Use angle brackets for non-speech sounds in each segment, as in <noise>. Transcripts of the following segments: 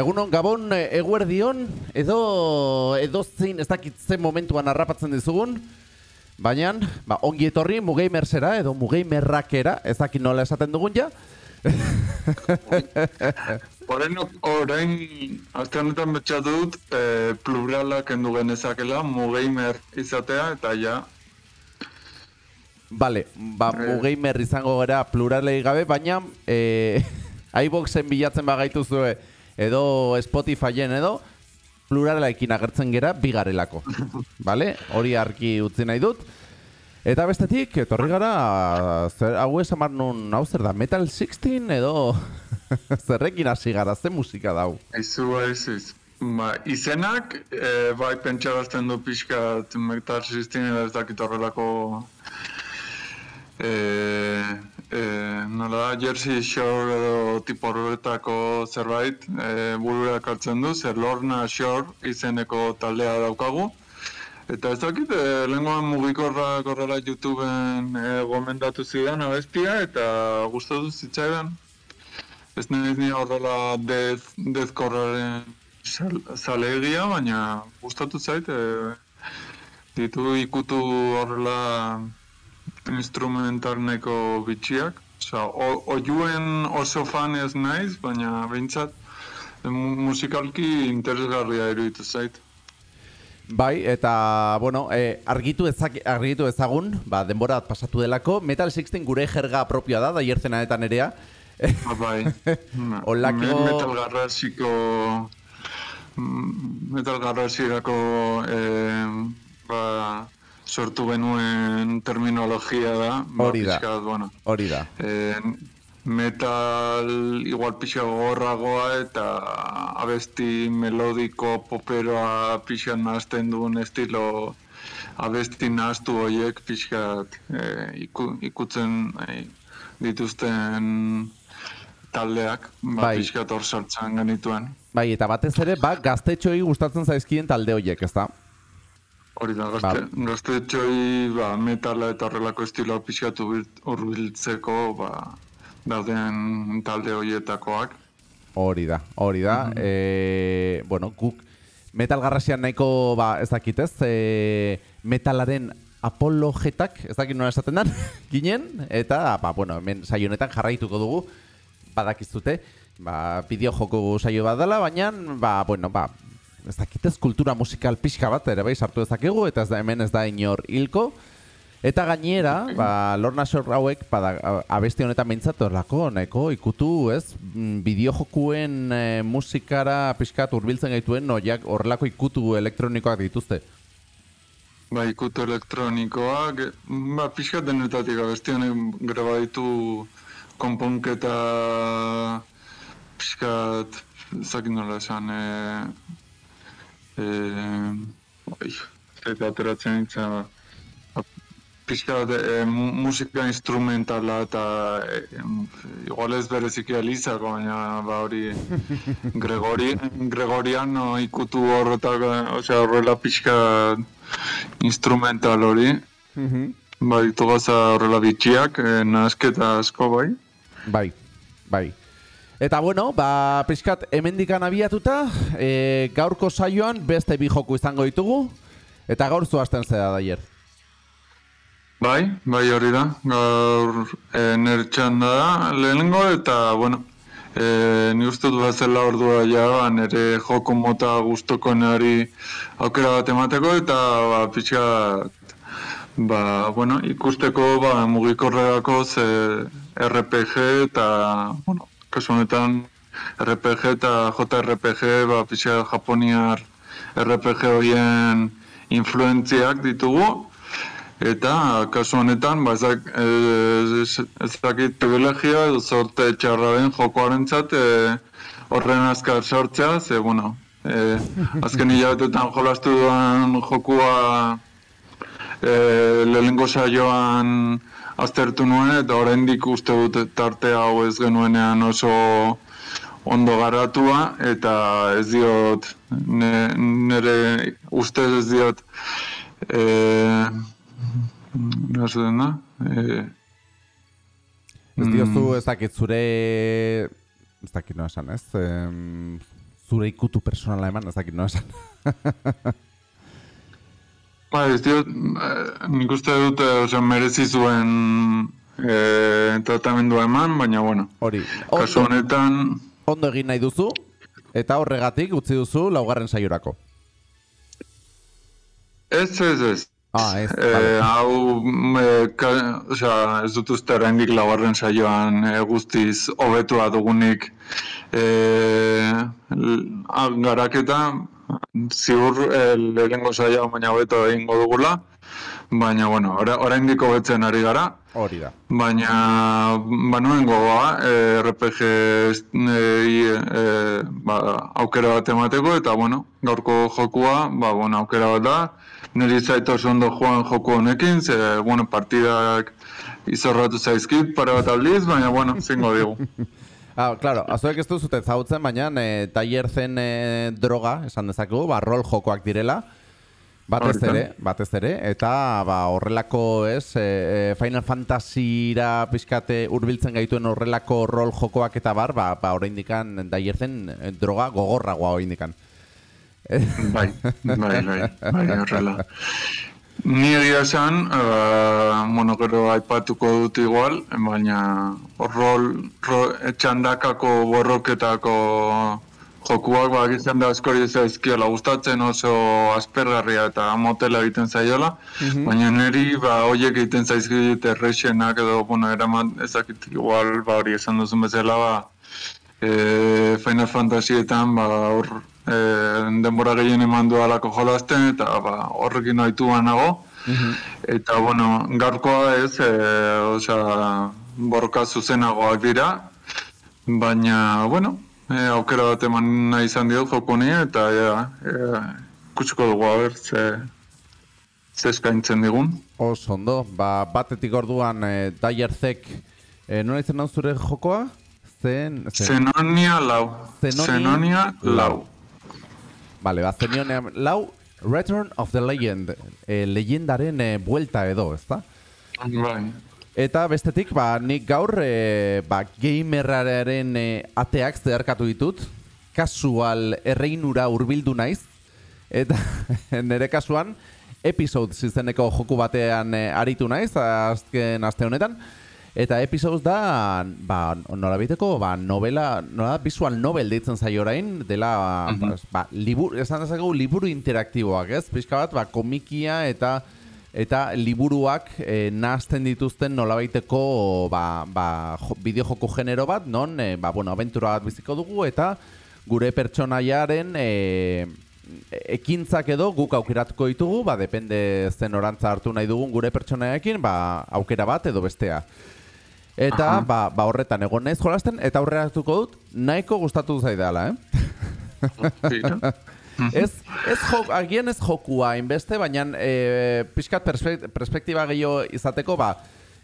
Egunon, Gabon, eh, eguerdion, edo, edo zein, ez dakit zen momentuan harrapatzen dizugun, baina, ba, ongi etorri mugeimersera, edo mugeimerrakera, ez dakit nola esaten dugun ja. <laughs> Orain, orain, azte honetan betxatu dut, e, plurala kendu genezakela, mugeimer izatea, eta ja, Bale, ba, Eh. mugeimer izango gara pluralei gabe, baina, e, <laughs> iBoxen bilatzen bagaitu zue, edo Spotifyen edo, pluralekin agertzen gera bigarelako. <laughs> Bale, hori argi utzi nahi dut. Eta bestetik, etorri gara, zer, hau esan bar nun, hau zer da, Metal 16 edo <laughs> zerrekin hasi gara, ze musika dau. Aizu ez ez. Ba, izenak, e, bai pentsarazten du pixka Metal System edo ez dakit horrelako e, e, nola Jersey Shore edo tipo horretako zerbait e, burura ekartzen du, zer Lorna Shore izeneko taldea daukagu. Eta ez dakit, e, lehengoan mugikorra korrela YouTubeen e, gomendatu zidan abestia eta gustatu zitzaidan. Ez nahiz ni horrela death, deathkorraren sal- zalegia, baina gustatu zait, e, ditu ikutu horrela instrumental neko bitxiak. Osa, o- oiuen oso fan ez naiz, baina behintzat e, mu- musikalki interesgarria iruditu zait. Bai, eta, bueno, e, argitu, ezak, argitu ezagun, ba, denbora pasatu delako, Metal 16 gure jerga propioa da, da jertzenaetan erea. Ah, bai. <laughs> Olako- Me- Metal garrasiko... mm, Metal garrasirako eh, ba, sortu genuen terminologia da. ba, Hori da. bat, bueno, Hori da. eh, metal igual pixa gogorragoa eta abesti melodiko poperoa pixa nahazten duen estilo abesti nahaztu horiek pixka eh, iku, ikutzen eh, dituzten taldeak, ba, Bai. pixka sartzen genituen. Bai, eta batez ere, ba, gaztetxoei gustatzen zaizkien talde horiek, ezta? Hori da, gazte, gaztetxoi ba, metala eta horrelako estiloa pixkatu hurbiltzeko ba, dauden talde horietakoak. Hori da, hori da. e, bueno, guk metal garrasian nahiko, ba, ez dakit ez, e, metalaren apologetak, ez dakit nola esaten den, <laughs> ginen, eta, ba, bueno, hemen saio honetan jarraituko dugu, badakizute, ba, bideo joko saio bat dela, baina, ba, bueno, ba, ez dakit ez kultura musikal pixka bat ere bai sartu dezakegu, eta ez da hemen ez da inor hilko, Eta gainera, ba, Lorna Shore hauek, bada, abesti honetan behintzat horlako, nahiko ikutu, ez, mm, bideojokuen e, musikara pixkat hurbiltzen gaituen, noiak horrelako ikutu elektronikoak dituzte. Ba, ikutu elektronikoak, ba, pixka denetatik abesti honek graba ditu konponketa pixkat, zakin nola esan, e, e, oi, eta ateratzen nintzen, pixka bat, e, mu- musika instrumentala eta e, igual ez bereziki alizako, baina ba hori Gregori, Gregoriano ikutu horretak, osea horrela pixka instrumental hori, ba ditu gaza horrela bitxiak, e, nahasketa asko bai. Bai, bai. Eta bueno, ba, pixkat hemendikan abiatuta, e, gaurko saioan beste bi joku izango ditugu, eta gaur zuazten zera daier. Bai, bai hori da, gaur e, nire txanda da, lehenengo eta, bueno, e, ni uste dut bazela ordua ja, ba, nire joko mota gustokoenari aukera bat emateko, eta, ba, pixka, ba, bueno, ikusteko, ba, mugikorrerako ze RPG eta, bueno, kasu honetan, RPG eta JRPG, ba, pixka japoniar RPG horien influentziak ditugu, Eta, kasu honetan, ba, ezak, ez, ez dakit privilegia edo sorte txarra den jokoarentzat e, horren azkar sortzea, ze, bueno, e, azken hilabetetan jolastu duan jokua e, lehenengo saioan aztertu nuen, eta oraindik uste dut tarte hau ez genuenean oso ondo garatua, eta ez diot, nire ustez ez diot, e, da? E, Ez diozu ez dakit zure, ez dakit nola esan ez, zure ikutu personala eman, ez dakit no esan. <laughs> Ba, ez diot, eh, nik uste dut, eh, osea, merezi zuen eh, tratamendua eman, baina, bueno, Hori, kasu honetan, ondo egin nahi duzu, eta horregatik utzi duzu laugarren saiorako. ez, ez, ez. Ah, ez, vale. hau, me, ka, osea, ez dut uste oraindik laugarren saioan e, guztiz hobetua dugunik e, garaketa, ziur e, lehenengo saioa baina hobeto egingo dugula, baina, bueno, ora, oraindik hobetzen ari gara, Hori da. Baina, banuen gogoa, eh, RPG eh, eh, ba, aukera bat emateko, eta, bueno, gaurko jokua, ba, bueno, aukera bat da. Niri zaito ondo joan joku honekin, ze, bueno, partidak izorratu zaizkit, pare bat aldiz, baina, bueno, zingo digu. <laughs> Ah, claro, azuek ez duzute ezagutzen, baina e, tailer zen e, droga, esan dezakegu, ba, rol jokoak direla, batez ere, batez ere, eta ba, horrelako, ez, e, Final Fantasyra pixkate hurbiltzen gaituen horrelako rol jokoak eta bar, ba, ba oraindikan tailer zen e, droga gogorragoa oraindikan. Bai, bai, bai, bai, horrela. Ni egia esan, uh, bueno, gero aipatuko dut igual, baina rol, rol txandakako borroketako jokuak ba, gizan da askori zaizkiola. Gustatzen oso aspergarria eta motela egiten zaiola, baina niri ba, hoiek egiten zaizkit errexenak edo, bueno, eraman ezakit igual, ba, hori esan duzun bezala, ba, e, Final Fantasietan ba, hor e, denbora gehien eman dualako jolasten eta ba, horrekin ohitua nago. Eta bueno, gaurkoa ez, e, osea, borroka zuzenagoak dira, baina, bueno, e, aukera bat eman nahi izan dio joko honi eta ja, e, ikutsiko dugu haber ze, ze eskaintzen digun. Oso ondo, ba, batetik orduan e, Daierzek, e, nola izan zure jokoa? Zen, zen, Zenonia lau. Zenoni Zenonia lau. Vale, ba, zenionean, lau, Return of the Legend, e, leyendaren e, buelta edo, ezta? Bai. Eta bestetik, ba, nik gaur, e, ba, gamerraren e, ateak zeharkatu ditut, kasual erreinura hurbildu naiz, eta <laughs> nire kasuan, episode izeneko joku batean e, aritu naiz, azken aste honetan, Eta episodes da, ba, norabiteko, ba, novela, nola, visual novel deitzen zaio orain, dela, Mhm. ba, ba, liburu, esan dezakegu liburu interaktiboak, ez? Pixka bat, ba, komikia eta eta liburuak e, nahazten dituzten nolabaiteko ba, ba, jo, bideojoko genero bat, non, e, ba, bueno, abentura bat biziko dugu, eta gure pertsonaiaren e, ekintzak edo guk aukeratuko ditugu, ba, depende zen orantza hartu nahi dugun gure pertsonaiakin, ba, aukera bat edo bestea. Eta, Aha. ba, ba, horretan egon naiz jolasten, eta aurreratuko dut, nahiko gustatu zaidala, eh? <laughs> Ez, ez jok, agian ez jokua hainbeste, baina e, pixkat perspek- perspektiba gehiago izateko, ba,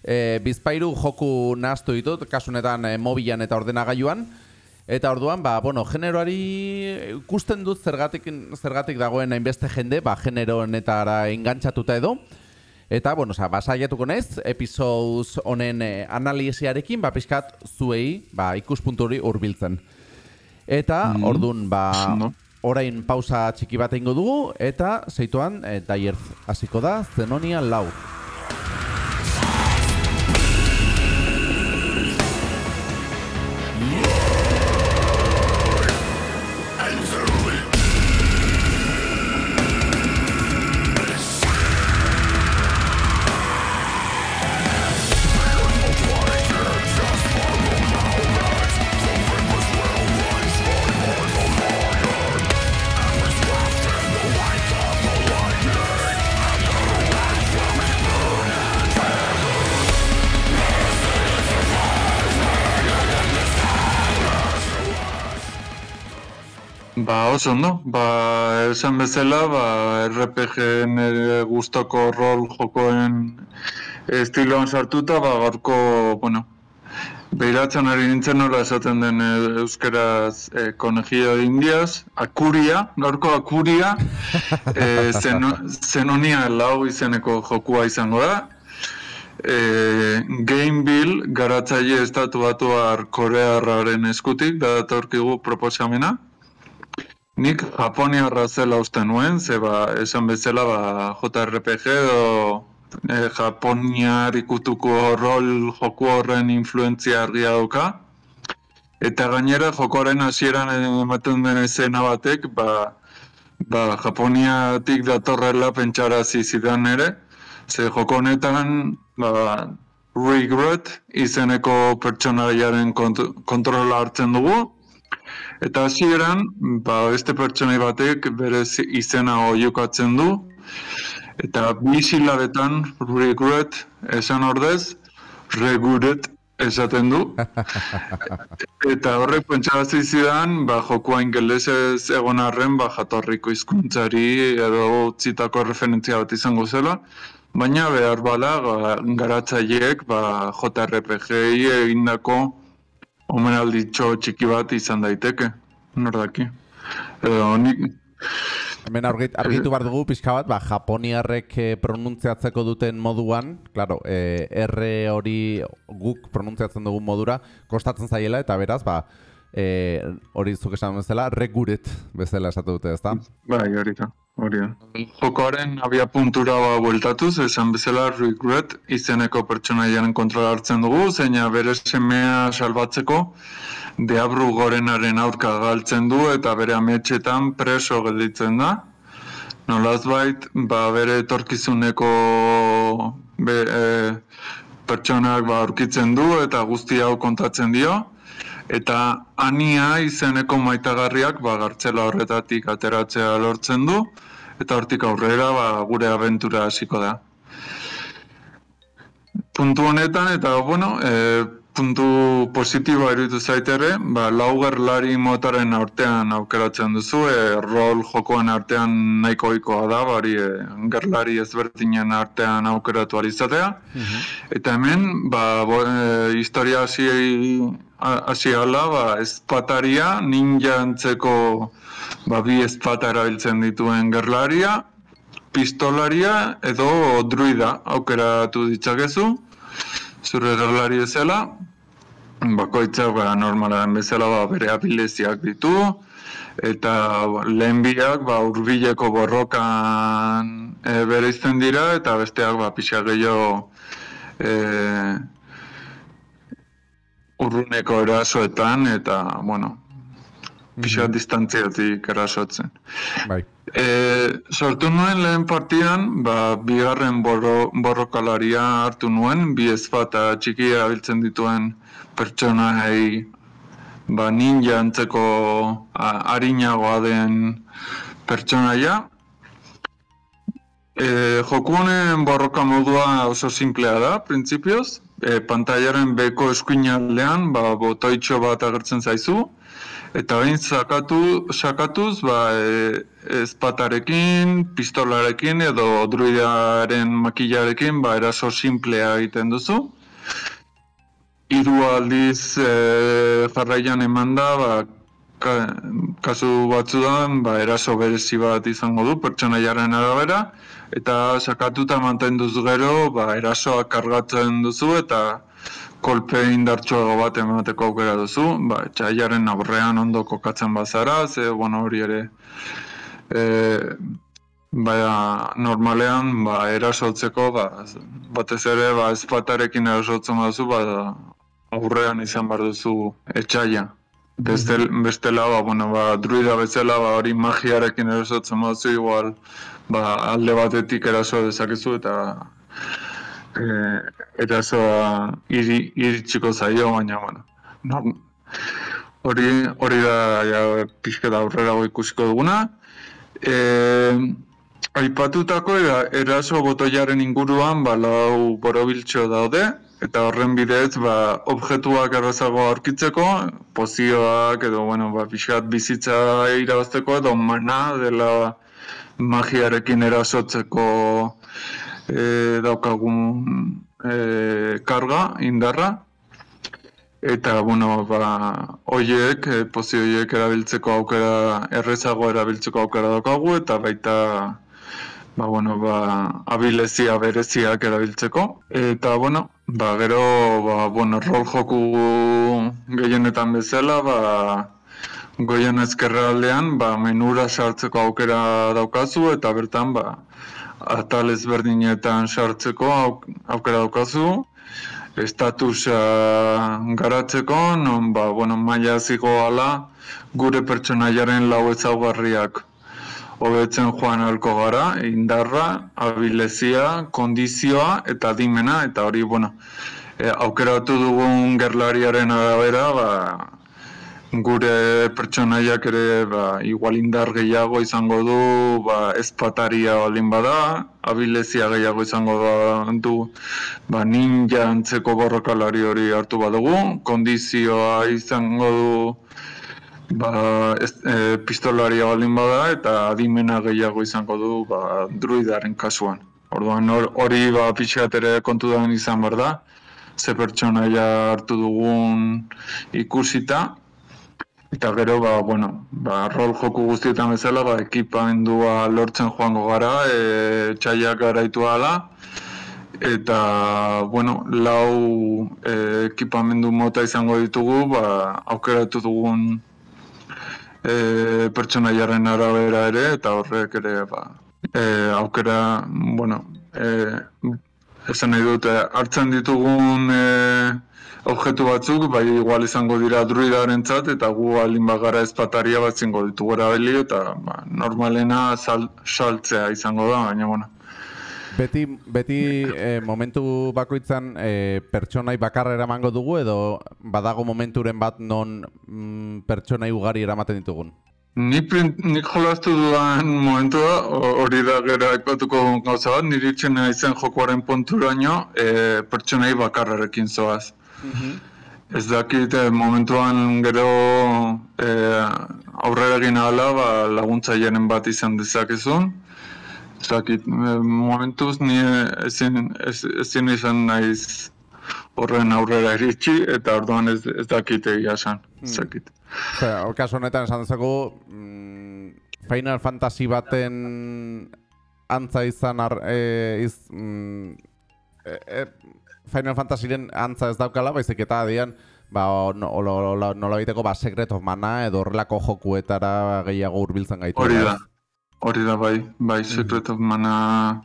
e, bizpairu joku nahaztu ditut, kasunetan e, mobilan eta ordenagailuan, eta orduan, ba, bueno, generoari ikusten dut zergatik, zergatik dagoen hainbeste jende, ba, genero honetara engantzatuta edo, Eta, bueno, oza, basaiatuko naiz, episodes honen eh, analisiarekin, ba, pixkat zuei, ba, ikuspuntu hori hurbiltzen. Eta, ordun ba, orain pausa txiki bat egingo dugu, eta zeituan, e, Daierz hasiko da, Zenonia lau. Oso ondo. Ba, esan bezala, ba, RPG nire gustoko rol jokoen estiloan sartuta, ba, gaurko, bueno, behiratzen ari nintzen nola esaten den eh, euskeraz eh, konejillo de indias, akuria, gaurko akuria, <laughs> eh, zeno, zenonia lau izeneko jokua izango da. Eh, Gameville garatzaile estatu batuar korearraren eskutik, da datorkigu proposamena. Nik Japoniarra zela uste nuen, ze ba, esan bezala ba, JRPG edo e, Japoniar ikutuko rol joku horren influentzia argia dauka. Eta gainera jokoaren hasieran ematen den esena batek, ba, ba, Japoniatik datorrela pentsarazi zidan ere, ze joko honetan ba, regret izeneko pertsonaiaren kont kontrola hartzen dugu, eta hasieran ba, beste pertsonai batek bere izena oiokatzen du, eta bi silabetan regret esan ordez, regret esaten du. <laughs> eta horrek pentsarazi zidan, ba, jokoa ingelesez egon arren, ba, jatorriko hizkuntzari edo utzitako referentzia bat izango zela. Baina behar bala, ba, garatzaileek ba, JRPG-i egindako omenalditxo txiki bat izan daiteke. Nordaki. Edo, nik, Hemen argitu bar dugu pixka bat, ba, japoniarrek eh, pronuntziatzeko duten moduan, claro, eh, R hori guk pronuntziatzen dugun modura, kostatzen zaiela, eta beraz, ba, eh, hori zuk esan bezala, reguret bezala esatu dute, ezta? Bai, hori da, hori da. Jokoaren abia puntura ba, bueltatuz, esan bezala regret izeneko pertsonaiaren kontrola hartzen dugu, zeina bere semea salbatzeko, deabru gorenaren aurka galtzen du eta bere ametxetan preso gelditzen da. Nolaz ba, bere etorkizuneko be, e, pertsonak ba, aurkitzen du eta guzti hau kontatzen dio. Eta ania izeneko maitagarriak ba, gartzela horretatik ateratzea lortzen du. Eta hortik aurrera ba, gure abentura hasiko da. Puntu honetan eta bueno, e, puntu positiboa iruditu zaitere, ba, lauger lari motaren artean aukeratzen duzu, e, rol jokoan artean nahiko ohikoa da, bari e, gerlari ezbertinen artean aukeratu alizatea. Mhm. Eta hemen, ba, bo, e, historia hasi hasi ala, ba, espataria, ninja antzeko ba, bi espata erabiltzen dituen gerlaria, pistolaria edo druida aukeratu ditzakezu zure errolari ezela, bakoitzak ba, normala den bezala ba, bere apileziak ditu, eta lehen biak ba, urbileko borrokan e, bere izten dira, eta besteak ba, pixak gehiago e, urruneko erasoetan, eta, bueno, pixat mm -hmm. distantziatik erasotzen. Bai. E, sortu nuen lehen partian, ba, bigarren borro, borrokalaria hartu nuen, bi ezpata txikia biltzen dituen pertsona hei, ba, ninja antzeko harinagoa den pertsonaia. E, joku honen borroka modua oso simplea da, printzipioz. E, pantaiaren beko eskuinaldean, ba, botoitxo bat agertzen zaizu, Eta bain sakatu, sakatuz, ba, e, ezpatarekin, pistolarekin edo druidaren makilarekin ba, eraso simplea egiten duzu. Hiru aldiz e, jarraian eman da, ba, kasu batzudan ba, eraso berezi bat izango du, pertsona jaren arabera, eta sakatuta mantenduz gero, ba, erasoa kargatzen duzu, eta kolpe indartsuago bat emateko aukera duzu, ba, txaiaren aurrean ondo kokatzen bazara, ze, bueno, hori ere, e, baina normalean, ba, erasotzeko, ba, batez ere, ba, ezpatarekin erasotzen baduzu, ba, aurrean izan bar duzu etxaia. Beste, bestela, ba, bueno, ba, druida bezala, ba, hori magiarekin erasotzen baduzu, igual, ba, alde batetik eraso dezakezu, eta eh, eta zo iri, iritsiko zaio, baina, bueno, hori, hori da ja, pixka da aurrera ikusiko duguna. E, aipatutako era, eraso botoiaren inguruan, ba, lau borobiltxo daude, eta horren bidez, ba, objektuak errazago aurkitzeko, pozioak edo, bueno, ba, pixkat bizitza irabazteko, edo mana dela magiarekin erasotzeko e, daukagun e, karga, indarra, eta, bueno, ba, oiek, e, pozio oiek erabiltzeko aukera, errezago erabiltzeko aukera daukagu, eta baita, ba, bueno, ba, abilezia bereziak erabiltzeko. Eta, bueno, ba, gero, ba, bueno, rol joku gehienetan bezala, ba, goian ezkerra aldean, ba, menura sartzeko aukera daukazu, eta bertan, ba, atal ezberdinetan sartzeko auk- aukera daukazu, estatusa garatzeko, non, ba, bueno, maila zigoala, gure pertsonaiaren lau ezaugarriak. Hobetzen joan ahalko gara, indarra, abilezia, kondizioa eta adimena, eta hori, bueno, e, aukeratu dugun gerlariaren arabera, ba, gure pertsonaiak ere ba, igual indar gehiago izango du, ba, ezpataria baldin bada, abilezia gehiago izango da du, ba, ninja antzeko borrokalari hori hartu badugu, kondizioa izango du, ba, ez, e, pistolaria baldin bada eta adimena gehiago izango du ba, druidaren kasuan. Orduan hor- hori ba, pixkat ere kontudan izan behar da, ze pertsonaia hartu dugun ikusita, eta gero, ba, bueno, ba, rol joku guztietan bezala, ba, ekipamendua lortzen joango gara, e, txaiak garaitu ala, eta, bueno, lau e, ekipamendu mota izango ditugu, ba, aukeratu dugun e, pertsonaiaren arabera ere, eta horrek ere, ba, e, aukera, bueno, e, esan nahi dute, hartzen ditugun e, objektu batzuk, bai igual izango dira druidarentzat eta gu alin bagara ezpataria bat zingo ditugu erabili, eta ba, normalena sal, saltzea izango da, baina, bueno, Beti, beti eh, momentu bakoitzan eh, pertsonai bakarra eramango dugu edo badago momenturen bat non mm, pertsonai ugari eramaten ditugun? Ni print, nik jolastu dudan momentua, ho- hori da gero aipatuko gauza bat, niri itxen naizen jokoaren punturaino e, pertsonai bakarrarekin zoaz. Ez dakit eh, momentuan gero e, aurrera egin ahala ba, laguntzailearen bat izan dezakezun. Ez dakit, eh, momentuz ni ezin, ez, ezin izan naiz horren aurrera iritsi eta orduan ez, ez dakit egia esan. Ez dakit. Osea, kasu honetan esan dezakegu mm, Final Fantasy baten antza izan ar, e, iz, mm, e, e, Final Fantasyren antza ez daukala, baizik eta adian ba, no, no, no, nola biteko ba, Secret of Mana edo horrelako jokuetara gehiago hurbiltzen gaitu. Hori da. Hori da bai, bai, Secret of Mana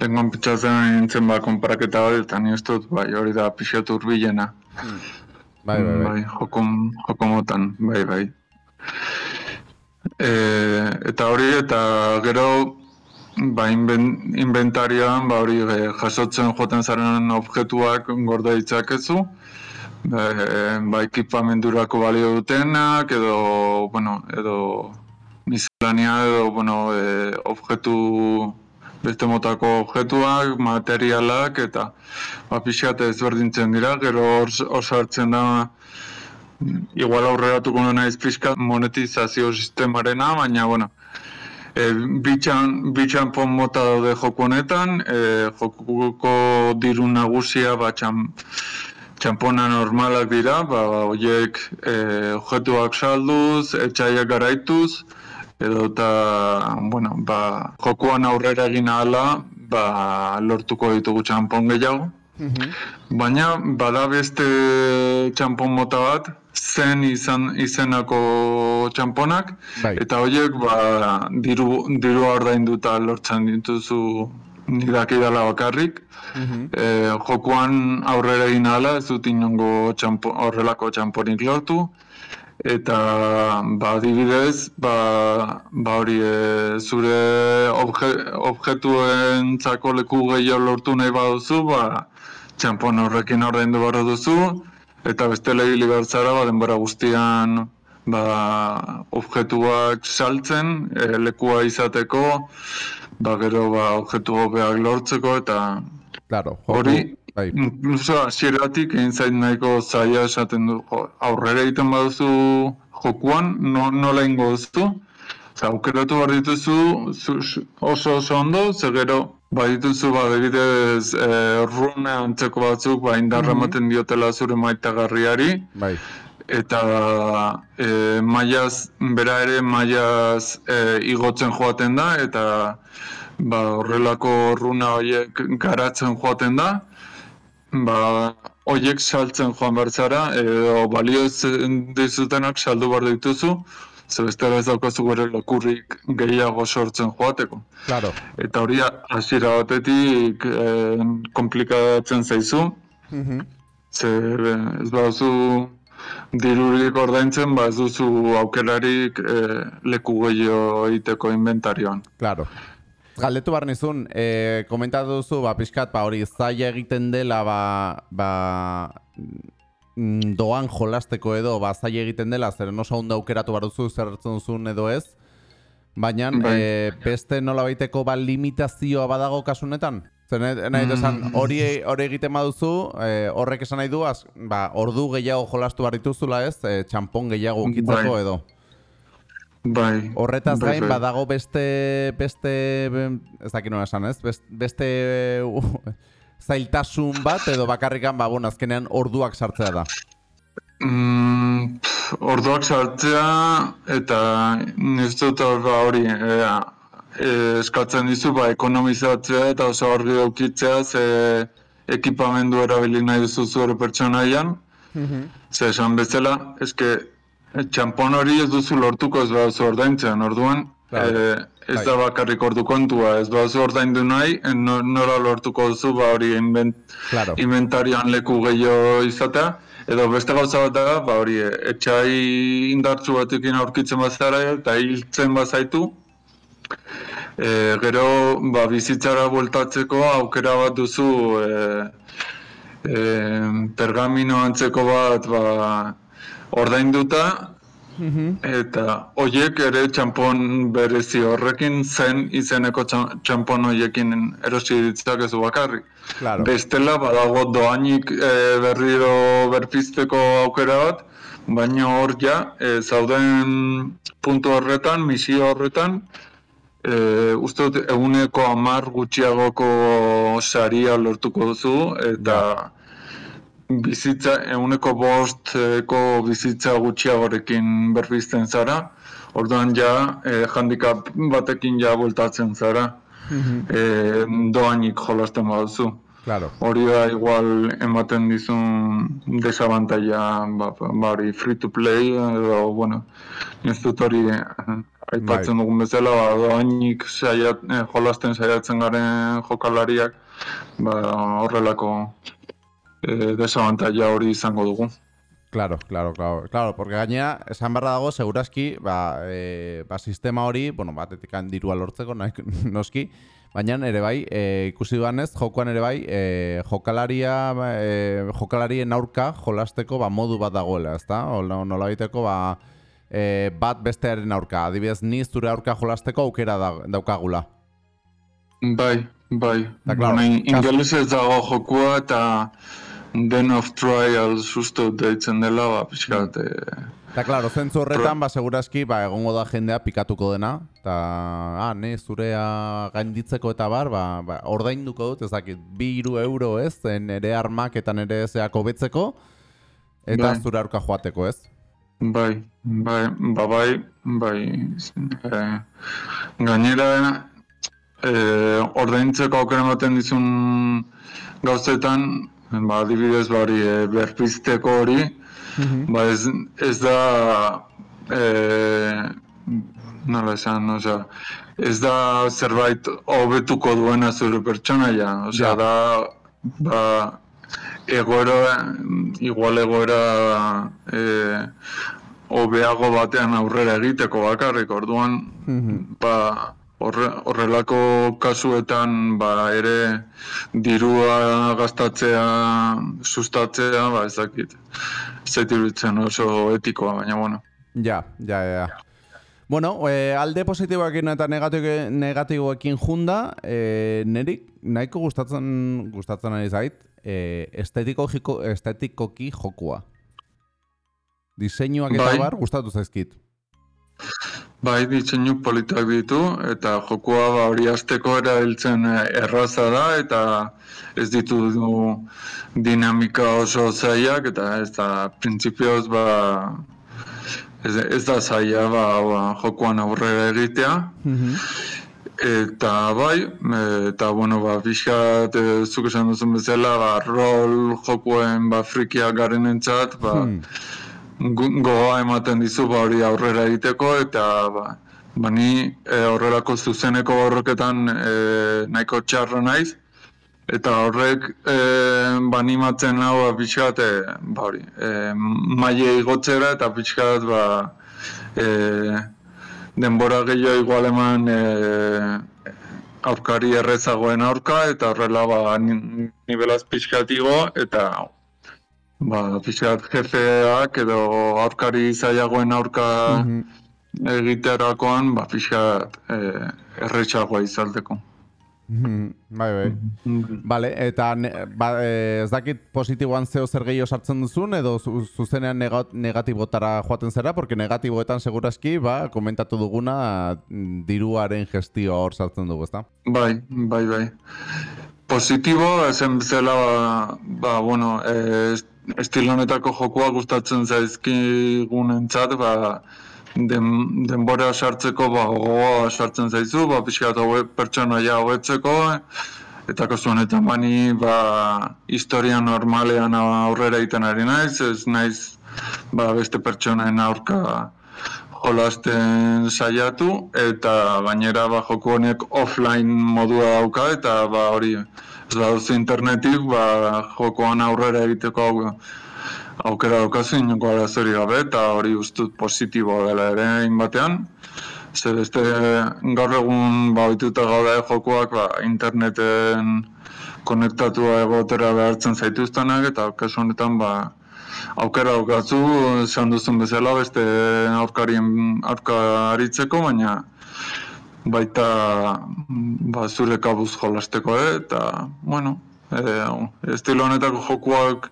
lenguan pitzatzen nintzen ba, konparaketa hori, eta ni dut, bai, hori da pixatu urbilena. Bai, bai, bai. joko, joko motan, bai, bai. E, eta hori, eta gero, ba, inben, inventarioan, ba, hori e, jasotzen joten zaren objektuak gorda ditzakezu, e, ba, ekipamendurako balio dutenak, edo, bueno, edo miscelania edo, bueno, e, objektu beste motako objektuak, materialak eta ba, pixkat ezberdintzen dira, gero hor sartzen da igual aurreratuko naiz pixkat monetizazio sistemarena, baina bueno, e, bitxan, bitxan pon mota daude joko honetan, e, jokuko diru nagusia ba, txan, txampona normalak dira, ba, horiek e, objektuak salduz, etxaiak garaituz, edo eta, bueno, ba, jokuan aurrera egin ahala, ba, lortuko ditugu txampon gehiago. Baina bada beste txampon mota bat, zen izan izenako txamponak, Bai. eta horiek ba, diru, dirua ordainduta lortzen dituzu nik dakidala bakarrik. E, jokuan aurrera egin ahala, ez dut inongo txampo, horrelako txamponik lortu. Eta, ba, adibidez, ba, ba hori, e, zure obje, objetuentzako leku gehiago lortu nahi baduzu, ba, txampon horrekin ordaindu behar duzu, eta bestela ibili behar zara, ba, denbora guztian, ba, objektuak saltzen, e, lekua izateko, ba, gero, ba, objektu hobeak lortzeko, eta Claro, hori, bai. Incluso hasieratik egin zait nahiko zaila esaten du, aurrera egiten baduzu jokuan, no, nola ingo duzu. Aukeratu behar dituzu zu, zu- oso oso ondo, ze gero badituzu ba, adibidez e, rune antzeko batzuk ba, indarra ematen diotela zure maitagarriari, Bai. eta e, mailaz, bera ere mailaz e, igotzen joaten da, eta ba, horrelako runa horiek garatzen joaten da, ba, hoiek saltzen joan bertzara, edo balio ez dizutenak saldu behar dituzu, ze bestela ez daukazu gure lokurrik gehiago sortzen joateko. Claro. Eta hori hasiera batetik eh, komplikatzen zaizu, Mhm. ze eh, ez baduzu dirurik ordaintzen, ba ez duzu aukerarik eh, leku gehiago egiteko inventarioan. Claro. Galdetu behar nizun, e, komentatu duzu, ba, pixkat, ba, hori zaila egiten dela, ba, ba, mm, doan jolasteko edo, ba, zaila egiten dela, zer oso ondo aukeratu behar duzu, zer duzun edo ez, baina, Bai. e, beste nola baiteko, ba, limitazioa badago kasunetan? Zer nahi, esan, hori, hori egiten baduzu, e, horrek esan nahi du, az, ba, ordu gehiago jolastu behar dituzula ez, e, txampon gehiago Bai. edo. Bai. Horretaz bai, gain bai. badago beste beste ez dakit nola esan, ez? Best- Beste uh, zailtasun bat edo bakarrikan ba bueno, azkenean orduak sartzea da. Mm, pff, orduak sartzea eta ez dut ba hori e, e, eskatzen dizu ba ekonomizatzea eta oso argi daukitzea ze ekipamendu erabili nahi duzu zure pertsonaian. Ze esan bezala, eske txampon hori ez duzu lortuko ez baduzu ordaintzen, orduan Claro. e, ez Bai. da bakarrik ordu kontua, ez baduzu ordaindu nahi, no- nora lortuko duzu ba hori invent, Claro. inventarioan leku gehiago izatea, edo beste gauza bat da, ba hori, e, etxai indartzu batekin aurkitzen bazara eta hiltzen bazaitu, e, gero ba, bizitzara bueltatzeko aukera bat duzu e, e, pergamino antzeko bat ba, ordainduta eta hoiek ere txampon berezi horrekin zen izeneko txam- txampon hoiekin erosi ditzakezu bakarrik. Claro. Bestela badago doainik e, berriro berpizteko aukera bat, baina hor ja, e, zauden puntu horretan, misio horretan, e, uste dut eguneko amar gutxiagoko saria lortuko duzu, eta bizitza, eguneko bosteko bizitza gutxiagorekin berpizten zara, orduan ja, e, handicap batekin ja bueltatzen zara, e, doainik jolasten baduzu. Claro. Hori da igual ematen dizun desabantaila ba, ba hori free to play edo bueno, ez dut hori eh, aipatzen Bai. dugun bezala ba doainik saiat, eh, jolasten saiatzen garen jokalariak ba horrelako eh, desabantaila hori izango dugu. Claro, claro, claro, claro, porque gainera, esan barra dago, seguraski, ba, e, ba, sistema hori, bueno, batetik dirua lortzeko, nahi, <laughs> noski, baina ere bai, e, ikusi duanez, jokoan ere bai, e, jokalaria, e, jokalarien aurka jolasteko ba, modu bat dagoela, ezta? Nola, nola baiteko, ba, e, bat bestearen aurka, adibidez, ni zure aurka jolasteko aukera da, daukagula. Bai, bai. Da, claro, Baina kas- ingelesez dago jokua eta Den of Trials justo deitzen dela, ba, pixkat, eh, Eta, klaro, zentzu horretan, ba, seguraski, ba, egongo da jendea pikatuko dena, eta, ah, ne, zurea gainditzeko eta bar, ba, ba, ordainduko dut, ez dakit, bi hiru euro ez, nere armak eta nere zeako betzeko, eta Bai. zure aurka joateko, ez? Bai, bai, ba bai, bai, eh, gainera, eh, ordaintzeko aukera ematen dizun gauzetan, ba, adibidez, ba, hori, eh, berpizteko hori, ba, ez, ez da, eh, nola esan, osea, ez da zerbait hobetuko duena zure pertsonaia, osea, Ja. da, ba, egoera, igual egoera e, hobeago batean aurrera egiteko bakarrik, orduan, ba, horre, horrelako kasuetan, ba, ere dirua gastatzea, sustatzea, ba, ez dakit, zait iruditzen oso etikoa, baina, bueno. Ja, ja, ja. Bueno, e, alde positiboekin eta negatibo, negatiboekin junda, e, niri nahiko gustatzen gustatzen ari zait, e, estetiko, jiko, estetikoki jokua. Diseinuak eta Bai. bar gustatu zaizkit. Bai, diseinu politak ditu, eta jokua ba, hori azteko erabiltzen eh, erraza da, eta ez ditu du dinamika oso zailak, eta ez da, printzipioz, ba, ez, ez da zaila ba, ba, jokuan aurrera egitea. Eta bai, eta bueno, ba, pixkat, e, zuk esan duzun bezala, ba, rol jokuen ba, frikiak garen entzat, ba, Hmm. Gogoa ematen dizu ba, hori aurrera egiteko, eta ba, ba ni e, horrelako zuzeneko borroketan e, nahiko txarra naiz, eta horrek e, ba, animatzen hau ba, pixkat, e, ba, hori, e, maile igotzera eta pixkat, ba, e, denbora gehiago igual eman e, aurkari errezagoen aurka eta horrela ba, ni- nivelaz pixkat igo eta ba, pixkat jefeak edo aurkari zailagoen aurka Mhm. egiterakoan ba, pixkat e, erretxagoa izalteko. Mhm, Bai, bai. Vale, eta ne, ba, eh, ez dakit positiboan zeo zer gehiago sartzen duzun, edo zu- zuzenean negat, negatibotara joaten zera, porque negatiboetan seguraski, ba, komentatu duguna, mm, diruaren gestioa hor sartzen dugu, ezta? Bai, bai, bai. Positibo, ezen bezala, ba, bueno, e, estilo honetako jokoa gustatzen zaizkigunentzat, ba, den, denbora sartzeko ba, gogoa sartzen zaizu, ba, pixkat hobe, pertsonaia hobetzeko, eta kasu honetan bani ba, historia normalean aurrera egiten ari naiz, ez naiz ba, beste pertsonaen aurka jolasten saiatu eta gainera ba, joku honek offline modua dauka eta ba, hori ez baduzu internetik ba, jokoan aurrera egiteko au, aukera daukazu inoko arazori gabe eta hori ustut positiboa dela ere egin batean. Ze beste gaur egun ba, ohituta gaude jokoak ba, interneten konektatua egotera behartzen zaituztenak eta kasu honetan ba, aukera daukazu, esan duzun bezala, beste aurkarien aurka aritzeko, baina baita ba, zure kabuz jolasteko, eh? eta, bueno, e, estilo honetako jokuak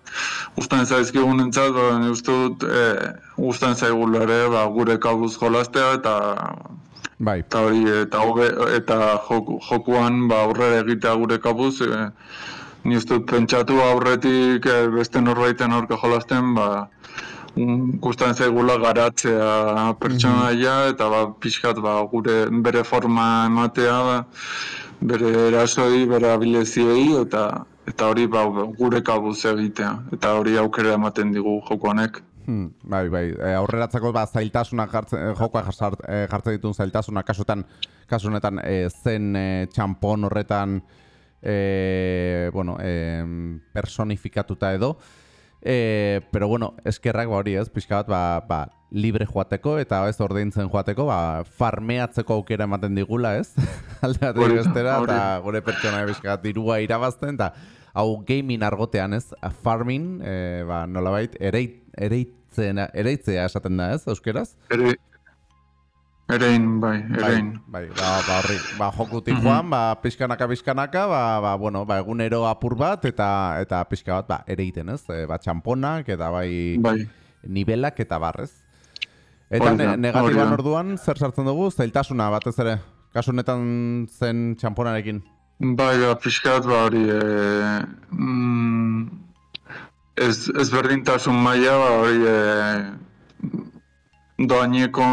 gustan zaizkigun entzat, ba, ni uste dut, e, gustan zaigula ere, ba, gure kabuz jolastea, eta Bai. eta hori eta hobe, eta joku, jokuan ba aurrera egitea gure kabuz e, ni uste dut pentsatu aurretik e, beste norbaiten aurka jolasten ba gustatzen zaigula garatzea pertsonaia eta ba pixkat ba gure bere forma ematea ba, bere erasoi, bere abileziei eta eta hori ba, gure kabuz egitea eta hori aukera ematen digu joko honek. Hmm, bai, bai. E, aurreratzeko ba, zailtasunak jartzen, e, jokoa jasart, e, jartzen dituen zailtasunak kasutan, kasu honetan e, zen e, txampon horretan e, bueno, e, personifikatuta edo. E, pero bueno, eskerrak ba hori ez, pixka bat, ba, ba, libre joateko eta ez ordaintzen joateko, ba, farmeatzeko aukera ematen digula, ez? <laughs> Alde bat bestera, hori eta gure pertsona pixka bat dirua irabazten, eta hau gaming argotean ez, farming, e, ba, nolabait, ereit, ereitzen, ereitzea esaten da ez, euskeraz? Ere Erein, bai, erein. Bai, bai, ba, ba, horri, ba, jokutik joan, ba, pixkanaka, pixkanaka, ba, ba, bueno, ba, egunero apur bat, eta eta pixka bat, ba, ereiten, ez? E, ba, txamponak, eta bai, Bai. nibelak, eta barrez. Eta ne, negatiboan orduan, zer sartzen dugu? Zailtasuna, batez ere. Kasu honetan zen txamponarekin. Bai, ba, pixkat, ba, hori, e, mm, ez, ez berdintasun maila, ba, hori, e, doaineko,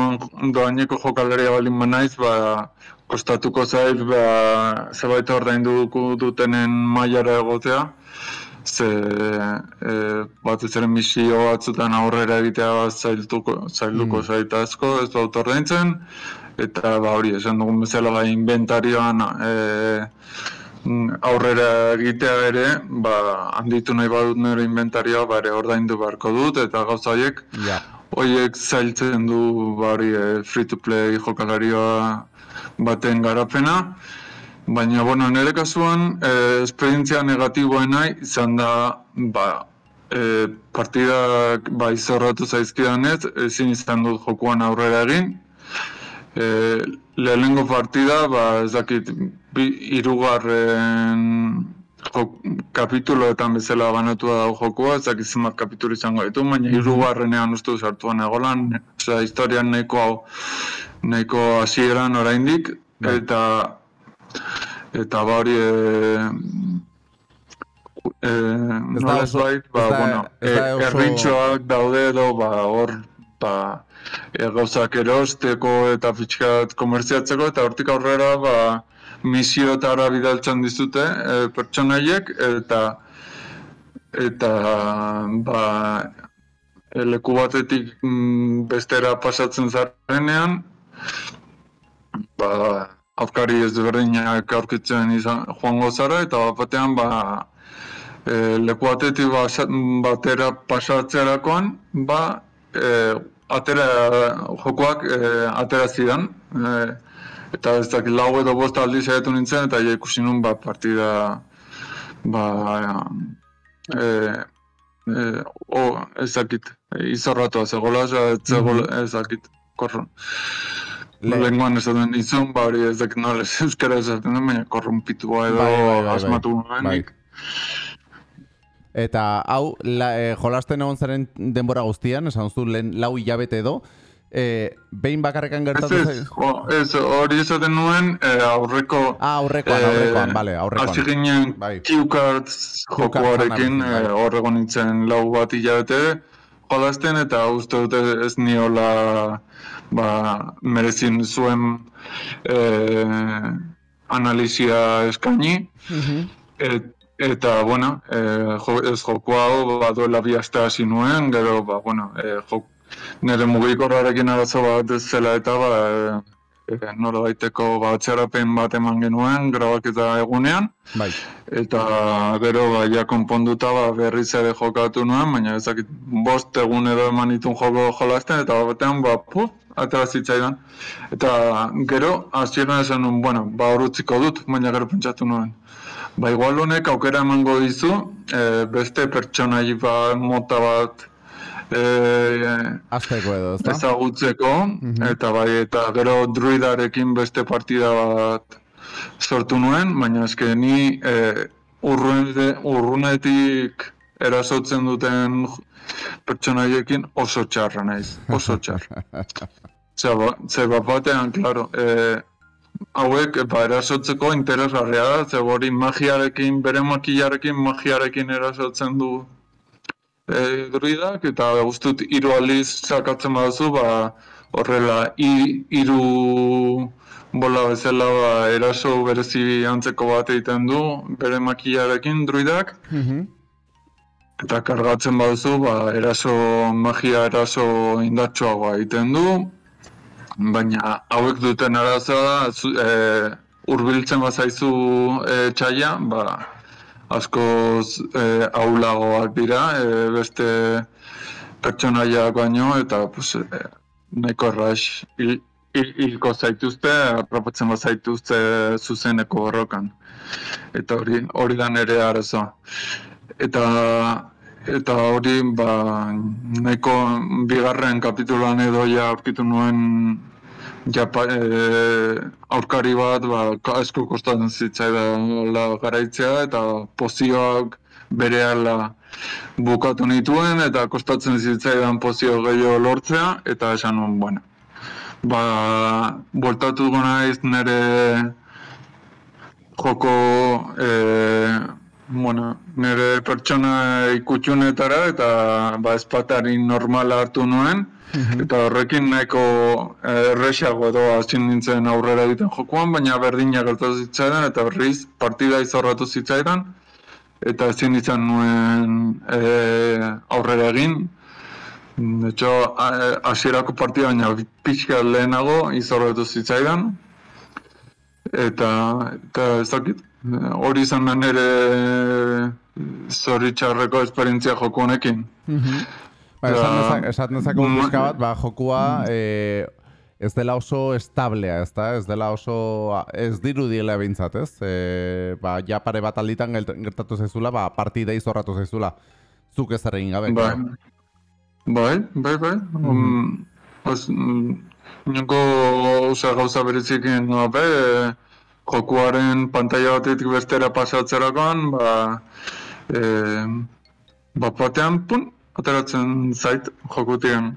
doaineko jokalaria baldin banaiz, ba, kostatuko zait, ba, zerbait ordainduko dutenen mailara egotea, ze e, batez ere misio batzutan aurrera egitea zailtuko, zailduko Mm. zait asko, ez dut ordaintzen, eta ba, hori, esan dugun bezala ba, inventarioan e, aurrera egitea ere, ba, handitu nahi badut nire inventarioa, ba, ere ordaindu beharko dut, eta gauza horiek, Ja. Hoiek zailtzen du bari e, free to play jokalarioa baten garapena. Baina, bueno, nire kasuan, e, esperientzia negatiboena izan da, ba, e, partidak ba, izorratu zaizkidanez, ezin izan dut jokuan aurrera egin. E, lehenengo partida, ba, ez dakit, bi, irugarren jok, kapituloetan bezala banatua dago jokoa, ez dakit zenbat kapitulu izango ditu, baina hirugarrenean uste dut sartuan egolan, osea, historian nahiko hau, nahiko hasieran oraindik, Bai. eta eta ba hori e, e, nola bait, ba, da- bueno, e, oso- erritxoak daude edo, ba, hor ba, e, gauzak erosteko eta fitxkat komerziatzeko, eta hortik aurrera ba, misiotara bidaltzen dizute e, pertsonaiek, eta eta ba, leku batetik mm, bestera pasatzen zarenean, ba, aurkari ez berdinak aurkitzen izan joango zara, eta batean ba, e, leku batetik batera pasatzerakoan, ba, e, atera, jokoak e, atera zidan, e, eta ez dakit lau edo bost aldiz saiatu nintzen, eta ja ikusi nun ba, partida, ba, e, e, o, ez dakit, izorratua zegoela, ez zegoela, ez dakit, korron. Le- Lenguan esaten izun, ba hori ez dakit nola ez euskara esaten den, baina korrompitua edo Bai, bai, bai, bai. asmatu Bai. Eta hau, la, e, jolasten egon zaren denbora guztian, esan zu lehen lau hilabete edo, e, behin bakarrekan Ez gertatu ez, zai- jo, ez, hori esaten nuen eh, aurreko... Ah, aurrekoan, aurrekoan, bale, aurrekoan. Hasi ginen Bai. cue cards Cue cards jokoarekin, bai. eh, hor egon nintzen lau bat hilabete jolasten, eta uste dute ez niola ba, merezin zuen eh, analizia eskaini. Et, eta, bueno, e, jo, ez joko hau ba, duela bi hasi nuen, gero, ba, bueno, e, jo, nire mugikorrarekin arazo bat zela eta, ba, e, e, nola baiteko ba, atxarapen bat eman genuen, grabaketa egunean, Bai. eta gero, ba, ja konponduta, ba, berriz ere jokatu nuen, baina ezakit, bost egun edo eman ditun joko jolasten, eta batean, ba, puf, atera zitzaidan. Eta gero, hasieran esan nuen, bueno, ba, hor utziko dut, baina gero pentsatu nuen. Ba, igual honek aukera emango dizu, e, beste pertsonai ba, mota bat e, Azteko edo, ezta? ezagutzeko, eta bai, eta gero druidarekin beste partida bat sortu nuen, baina eske ni e, urrune- urrunetik erasotzen duten pertsonaiekin oso txarra naiz, oso txarra. <laughs> Zer, ba, zer bat batean, klaro, e, hauek ba, erasotzeko interesgarria da, zer hori magiarekin, bere makilarekin, magiarekin erasotzen du e, druidak, eta guztut hiru aldiz sakatzen baduzu, ba, horrela, hi- hiru bola bezala ba, eraso berezi antzeko bat egiten du, bere makilarekin druidak, Mhm. eta kargatzen baduzu, ba, eraso, magia eraso indartsuagoa egiten du, baina hauek duten arazoa da, e, urbiltzen bazaizu e, txaila, ba, askoz e, aulagoak dira, e, beste pertsonaiak baino, eta pues, e, erraix hil, hil, hilko zaituzte, apropatzen bazaituzte zuzeneko borrokan. Eta hori, hori da nire arazoa. Eta eta hori ba, nahiko bigarren kapituloan edo ja aurkitu nuen japa, e, aurkari bat ba, asko kostatzen zitzaidala garaitzea eta pozioak berehala bukatu nituen eta kostatzen zitzaidan pozio gehiago lortzea eta esan nuen, bueno, ba, bueltatuko naiz nire joko e, bueno, nire pertsona ikutxunetara eta ba, espatari normala hartu nuen. Eta horrekin nahiko eh, erresago edo hasi nintzen aurrera egiten jokoan, baina berdina gertatu zitzaidan eta berriz partida izorratu zitzaidan. Eta ezin izan nuen e, aurrera egin. De hecho, a- hasierako partida baina pixka lehenago izorratu zitzaidan. Eta eta ez dakit hori izan da nire zoritxarreko esperientzia joko honekin. Ba, esan, Ja. dezak, esan dezakegu Mm. pixka bat, ba, jokua e, ez dela oso establea, ez da? Ez dela oso, ez dirudiela behintzat, ez? E, ba, ja pare bat alditan gertatu zaizula, ba, partida izorratu zaizula. Zuk ez egin gabe. Bai, bai, bai, bai. Um, os, mm, inongo oza, gauza berezik gabe, jokuaren pantalla batetik bestera pasatzerakoan, ba, e, bat batean, pun, ateratzen zait jokutien.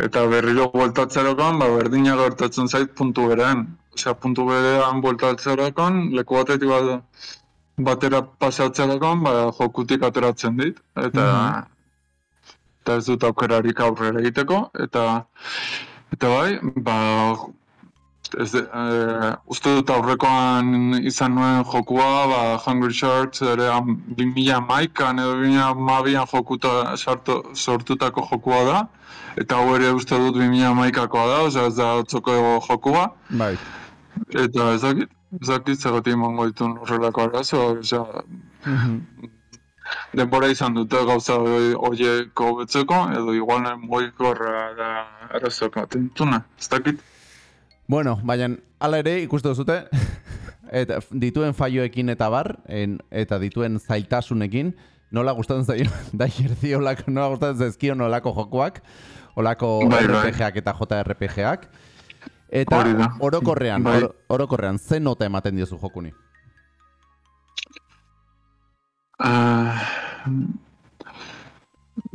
Eta berriro bueltatzerakoan, ba, berdina gertatzen zait puntu berean. Osea, puntu berean bueltatzerakoan, leku batetik bat, batera pasatzerakoan, ba, jokutik ateratzen dit. Eta, eta ez dut aukerarik aurrera egiteko, eta eta bai, ba, ez de, e, uste dut aurrekoan izan nuen jokua, ba, Hungry Sharks ere 2000 maikan edo 2000 mabian jokuta sartu, sortutako jokua da, eta hau ere uste dut 2000 maikakoa da, oza ez da otzoko jokua, Bai. eta ez dakit, ez dakit zegotik emango ditun horrelako arazo, oza, <laughs> denbora izan dute gauza horiek hobetzeko, edo igual moikorra da arazoak ematen dituna, ez dakit. Bueno, baina hala ere ikuste duzute, <laughs> eta dituen faioekin eta bar, en, eta dituen zailtasunekin, nola gustatzen zaio, <laughs> da jerzi olako, nola gustatzen zaizkio nolako jokoak, olako Bai, bai. RPGak eta JRPGak, eta orokorrean, Bai. oro- orokorrean, ze nota ematen diozu jokuni? Uh,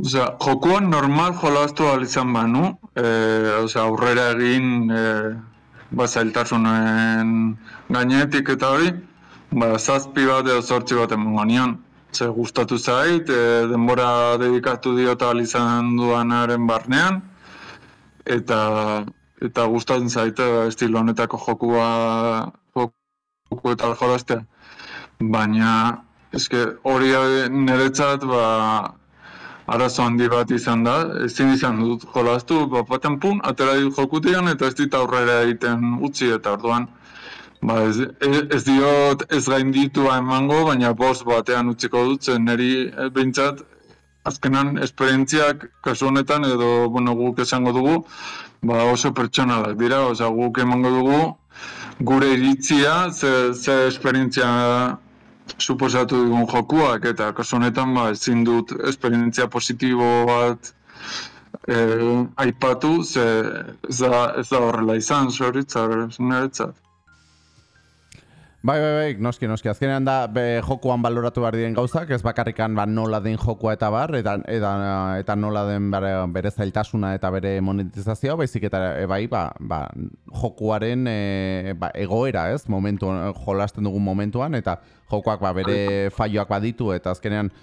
Osea, jokuan normal jolastu ahal izan banu, eh, osea, aurrera egin eh, ba, zailtasunen gainetik eta hori, ba, zazpi bat edo zortzi bat emango nion. Ze gustatu zait, eh, denbora dedikatu diota izan duanaren barnean, eta eta gustatzen zaite ba, estilo honetako jokua jokuetan jolastea. Baina, eske hori niretzat ba, arazo handi bat izan da, ezin izan dut jolastu, bat baten pun, atera dit jokutian eta ez dit aurrera egiten utzi eta orduan. Ba, ez, ez, diot ez gainditua emango, baina bost batean utziko dut, zen niri eh, behintzat azkenan esperientziak kasu honetan edo bueno, guk esango dugu, ba, oso pertsonalak dira, osea guk emango dugu gure iritzia, ze, ze esperientzia suposatu dugun jokuak, eta kasu honetan ba, ezin dut esperientzia positibo bat eh, aipatu, ze ez da, ez da horrela izan, zoritzar, niretzat. Bai, bai, bai, noski, noski. Azkenean da be, jokuan baloratu behar diren gauzak, ez bakarrikan ba, nola den jokua eta bar, eta, eta, eta nola den bere, bere zailtasuna eta bere monetizazioa, baizik eta e, bai, ba, ba, jokuaren e, ba, egoera, ez, momentu, jolasten dugun momentuan, eta jokoak ba, bere faioak baditu, eta azkenean,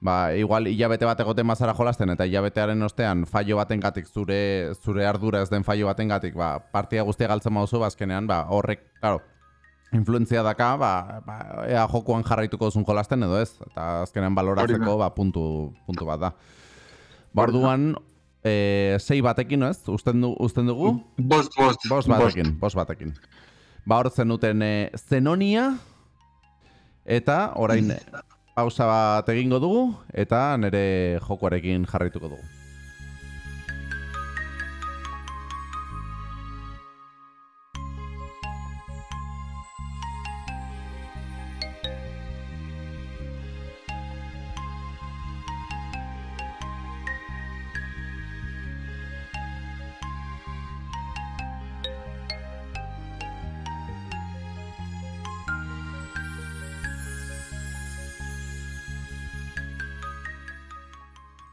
ba, igual hilabete bat egoten bazara jolasten, eta hilabetearen ostean faio batengatik zure zure ardura ez den faio batengatik, ba, partia guztia galtzen baduzu, ba, azkenean, ba, horrek, claro, influentzia daka, ba, ba, ea jokuan jarraituko duzun jolasten edo ez, eta azkenean baloratzeko ba, puntu, puntu bat da. Ba, orduan, e, sei batekin, ez? Usten, du, usten dugu? Bost, bost, Bost batekin, bost batekin. Ba, hor zenuten e, Zenonia, eta orain pausa bat egingo dugu, eta nire jokuarekin jarraituko dugu.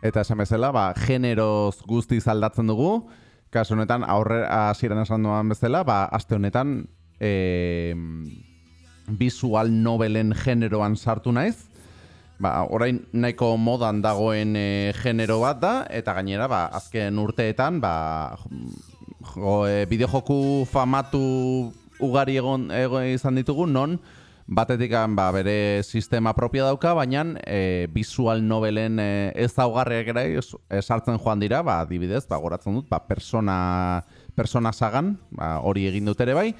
Eta esan bezala, ba, generoz guztiz aldatzen dugu. Kasu honetan, aurre hasieran esan duan bezala, ba, aste honetan e, visual novelen generoan sartu naiz. Ba, orain nahiko modan dagoen e, genero bat da, eta gainera, ba, azken urteetan, ba, jo, e, bideojoku famatu ugari egon, egon izan ditugu, non batetik ba, bere sistema propia dauka, baina e, visual novelen e, ez daugarriak ere es- esartzen joan dira, ba, adibidez, ba, goratzen dut, ba, persona, persona sagan, ba, hori egin dut ere bai,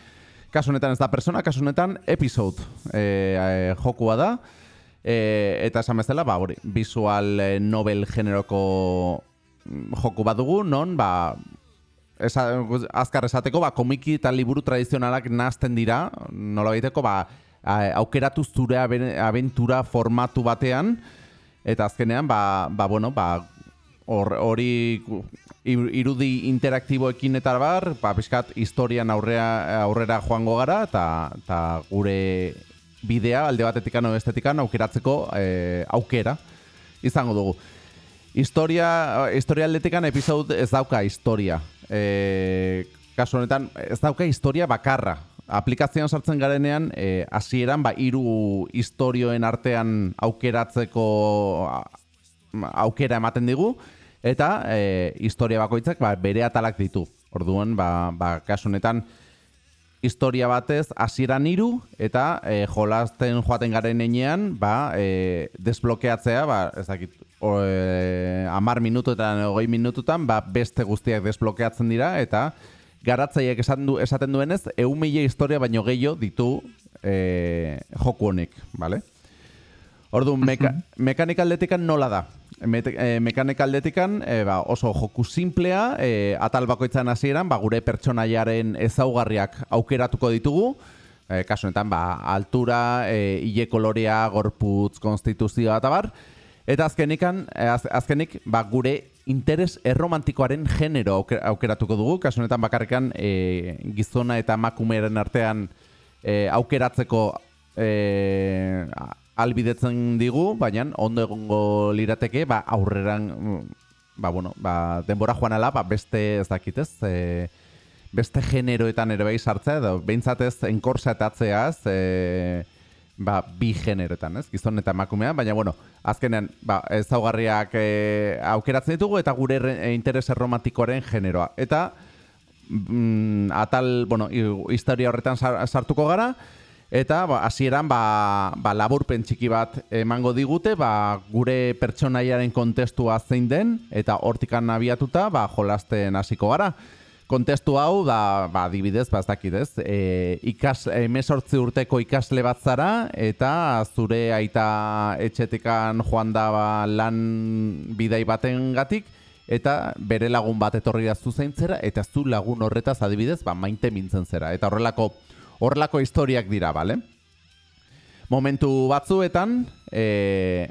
kasu honetan ez da persona, kasu honetan episode e, e, jokua da, e, eta esan bezala, ba, hori, visual novel generoko mm, joku bat dugu, non, ba, esa, azkar esateko, ba, komiki eta liburu tradizionalak nazten dira, nola baiteko, ba, aukeratu zure aben- abentura formatu batean, eta azkenean, ba, ba bueno, ba, hor- hori ir- irudi interaktiboekin eta bar, ba, pixkat historian aurrea, aurrera joango gara, eta, eta gure bidea alde batetikan edo estetikan aukeratzeko eh, aukera izango dugu. Historia, historia aldetikan episode ez dauka historia. E, kasu honetan, ez dauka historia bakarra. Aplikazioan sartzen garenean, e, hasieran ba, hiru istorioen artean aukeratzeko aukera ematen digu, eta e, historia bakoitzak ba, bere atalak ditu. Orduan, ba, ba, kasu honetan, historia batez hasieran hiru eta e, jolasten joaten garen enean, ba, e, desblokeatzea, ba, ez dakit, o, e, amar minutuetan, ogei minututan, ba, beste guztiak desblokeatzen dira, eta garatzaiek esaten, du, esaten duenez, egun historia baino gehiago ditu e, joku honek, bale? Ordu, meka, mekanik aldetikan nola da? Me, e, mekanik aldetikan e, ba, oso joku simplea, e, atal bakoitzan hasieran, ba, gure pertsonaiaren ezaugarriak aukeratuko ditugu, e, kasunetan, ba, altura, e, ile kolorea, gorputz, konstituzioa eta bar, eta azkenikan, az, azkenik, ba, gure interes erromantikoaren genero aukeratuko dugu, kasunetan bakarrikan e, gizona eta makumearen artean e, aukeratzeko e, albidetzen digu, baina ondo egongo lirateke, ba, aurreran, ba, bueno, ba, denbora joan ala, ba, beste ez dakitez, e, beste generoetan ere bai sartzea, edo behintzatez enkorsetatzeaz, e, ba, bi generetan, ez? Gizon eta emakumea, baina bueno, azkenean, ba, ezaugarriak e, aukeratzen ditugu eta gure e, interes erromantikoaren generoa. Eta mm, atal, bueno, historia horretan sartuko gara eta ba, hasieran ba, ba laburpen txiki bat emango digute, ba, gure pertsonaiaren kontestua zein den eta hortikan abiatuta, ba jolasten hasiko gara kontestu hau da ba adibidez ba ez dakit ez e, ikas 18 urteko ikasle bat zara eta zure aita etxetekan joan da ba, lan bidai batengatik eta bere lagun bat etorri da zuzaintzera eta zu lagun horretaz adibidez ba mainte mintzen zera. Eta horrelako horrelako historiak dira bale? Momentu batzuetan e,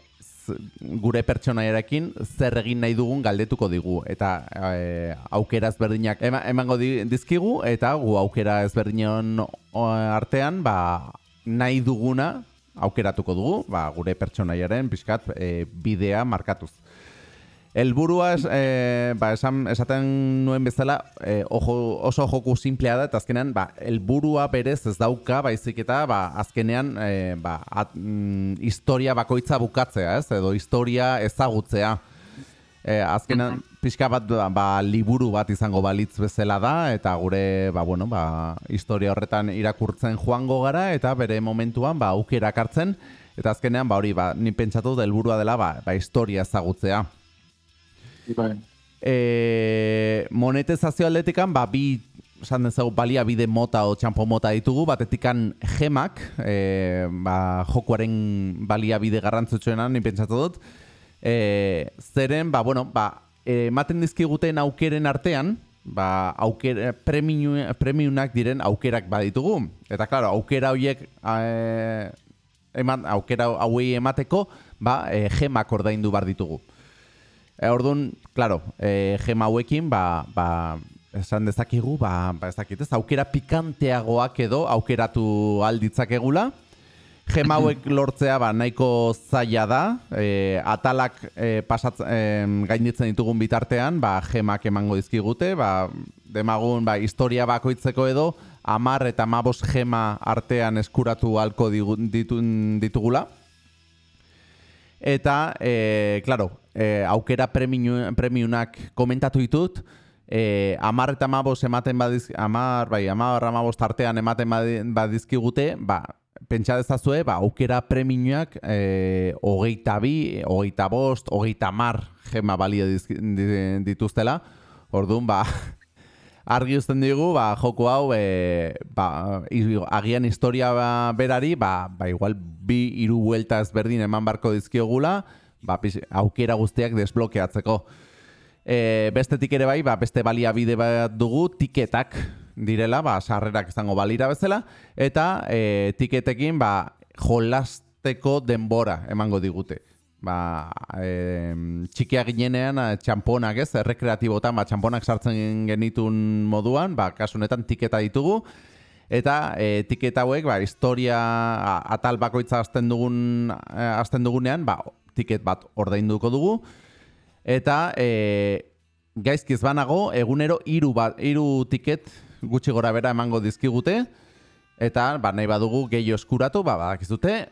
gure pertsonaiarekin zer egin nahi dugun galdetuko digu. Eta e, aukera ezberdinak emango dizkigu eta gu aukera ezberdinen artean ba, nahi duguna aukeratuko dugu ba, gure pertsonaiaren pixkat e, bidea markatuz Elburua es, eh, ba, esan, esaten nuen bezala eh, ojo, oso joku simplea da eta azkenean ba, elburua berez ez dauka baizik eta ba, azkenean eh, ba, at, mm, historia bakoitza bukatzea ez? Edo historia ezagutzea. Eh, azkenean pixka bat ba, liburu bat izango balitz bezala da eta gure ba, bueno, ba, historia horretan irakurtzen joango gara eta bere momentuan ba, aukera hartzen. Eta azkenean ba, hori ba, ni pentsatu da helburua dela ba, ba, historia ezagutzea Bai. E, monetizazio atletikan, ba, bi, esan dezagu, balia bide mota o txampo mota ditugu, batetikan gemak, e, ba, jokuaren balia bide garrantzutsuena, ni pentsatu dut, e, zeren, ba, bueno, ba, ematen dizkiguten aukeren artean, ba, auker, premiu, premiunak diren aukerak baditugu. Eta, klaro, aukera horiek e, aukera hauei emateko, ba, e, gemak ordaindu bar ditugu. E, orduan, claro, e, gema hauekin, ba, ba, esan dezakigu, ba, ba ez dakit, aukera pikanteagoak edo aukeratu alditzakegula. Gema hauek <clears throat> lortzea ba, nahiko zaila da, e, atalak e, pasatz, e, gainditzen ditugun bitartean, ba, gemak emango dizkigute, ba, demagun ba, historia bakoitzeko edo, amar eta mabos gema artean eskuratu halko ditugula. Eta, e, claro, e, aukera premiunak komentatu ditut, e, amar eta amabos ematen badiz, amar, bai, amar amabos tartean ematen badizkigute, ba, pentsa dezazue, ba, aukera premiunak e, hogeita bi, hogeita bost, hogeita mar gema balia dituztela. Orduan, ba, argi uzten digu, ba, joko hau, e, ba, agian historia ba, berari, ba, ba, igual bi hiru vuelta ezberdin eman barko dizkiogula, ba, aukera guztiak desblokeatzeko. E, bestetik ere bai, ba, beste baliabide bat dugu, tiketak direla, ba, sarrerak izango balira bezala, eta e, tiketekin ba, jolasteko denbora emango digute ba, e, txikia ginenean eh, txamponak ez, errekreatibotan, ba, txamponak sartzen genitun moduan, ba, kasunetan tiketa ditugu, eta e, tiketa hauek, ba, historia atal bakoitza azten, dugun, azten dugunean, ba, tiket bat ordainduko dugu, eta e, gaizkiz banago, egunero hiru bat, hiru tiket gutxi gora bera emango dizkigute, eta ba, nahi badugu gehi oskuratu, ba, bakizute,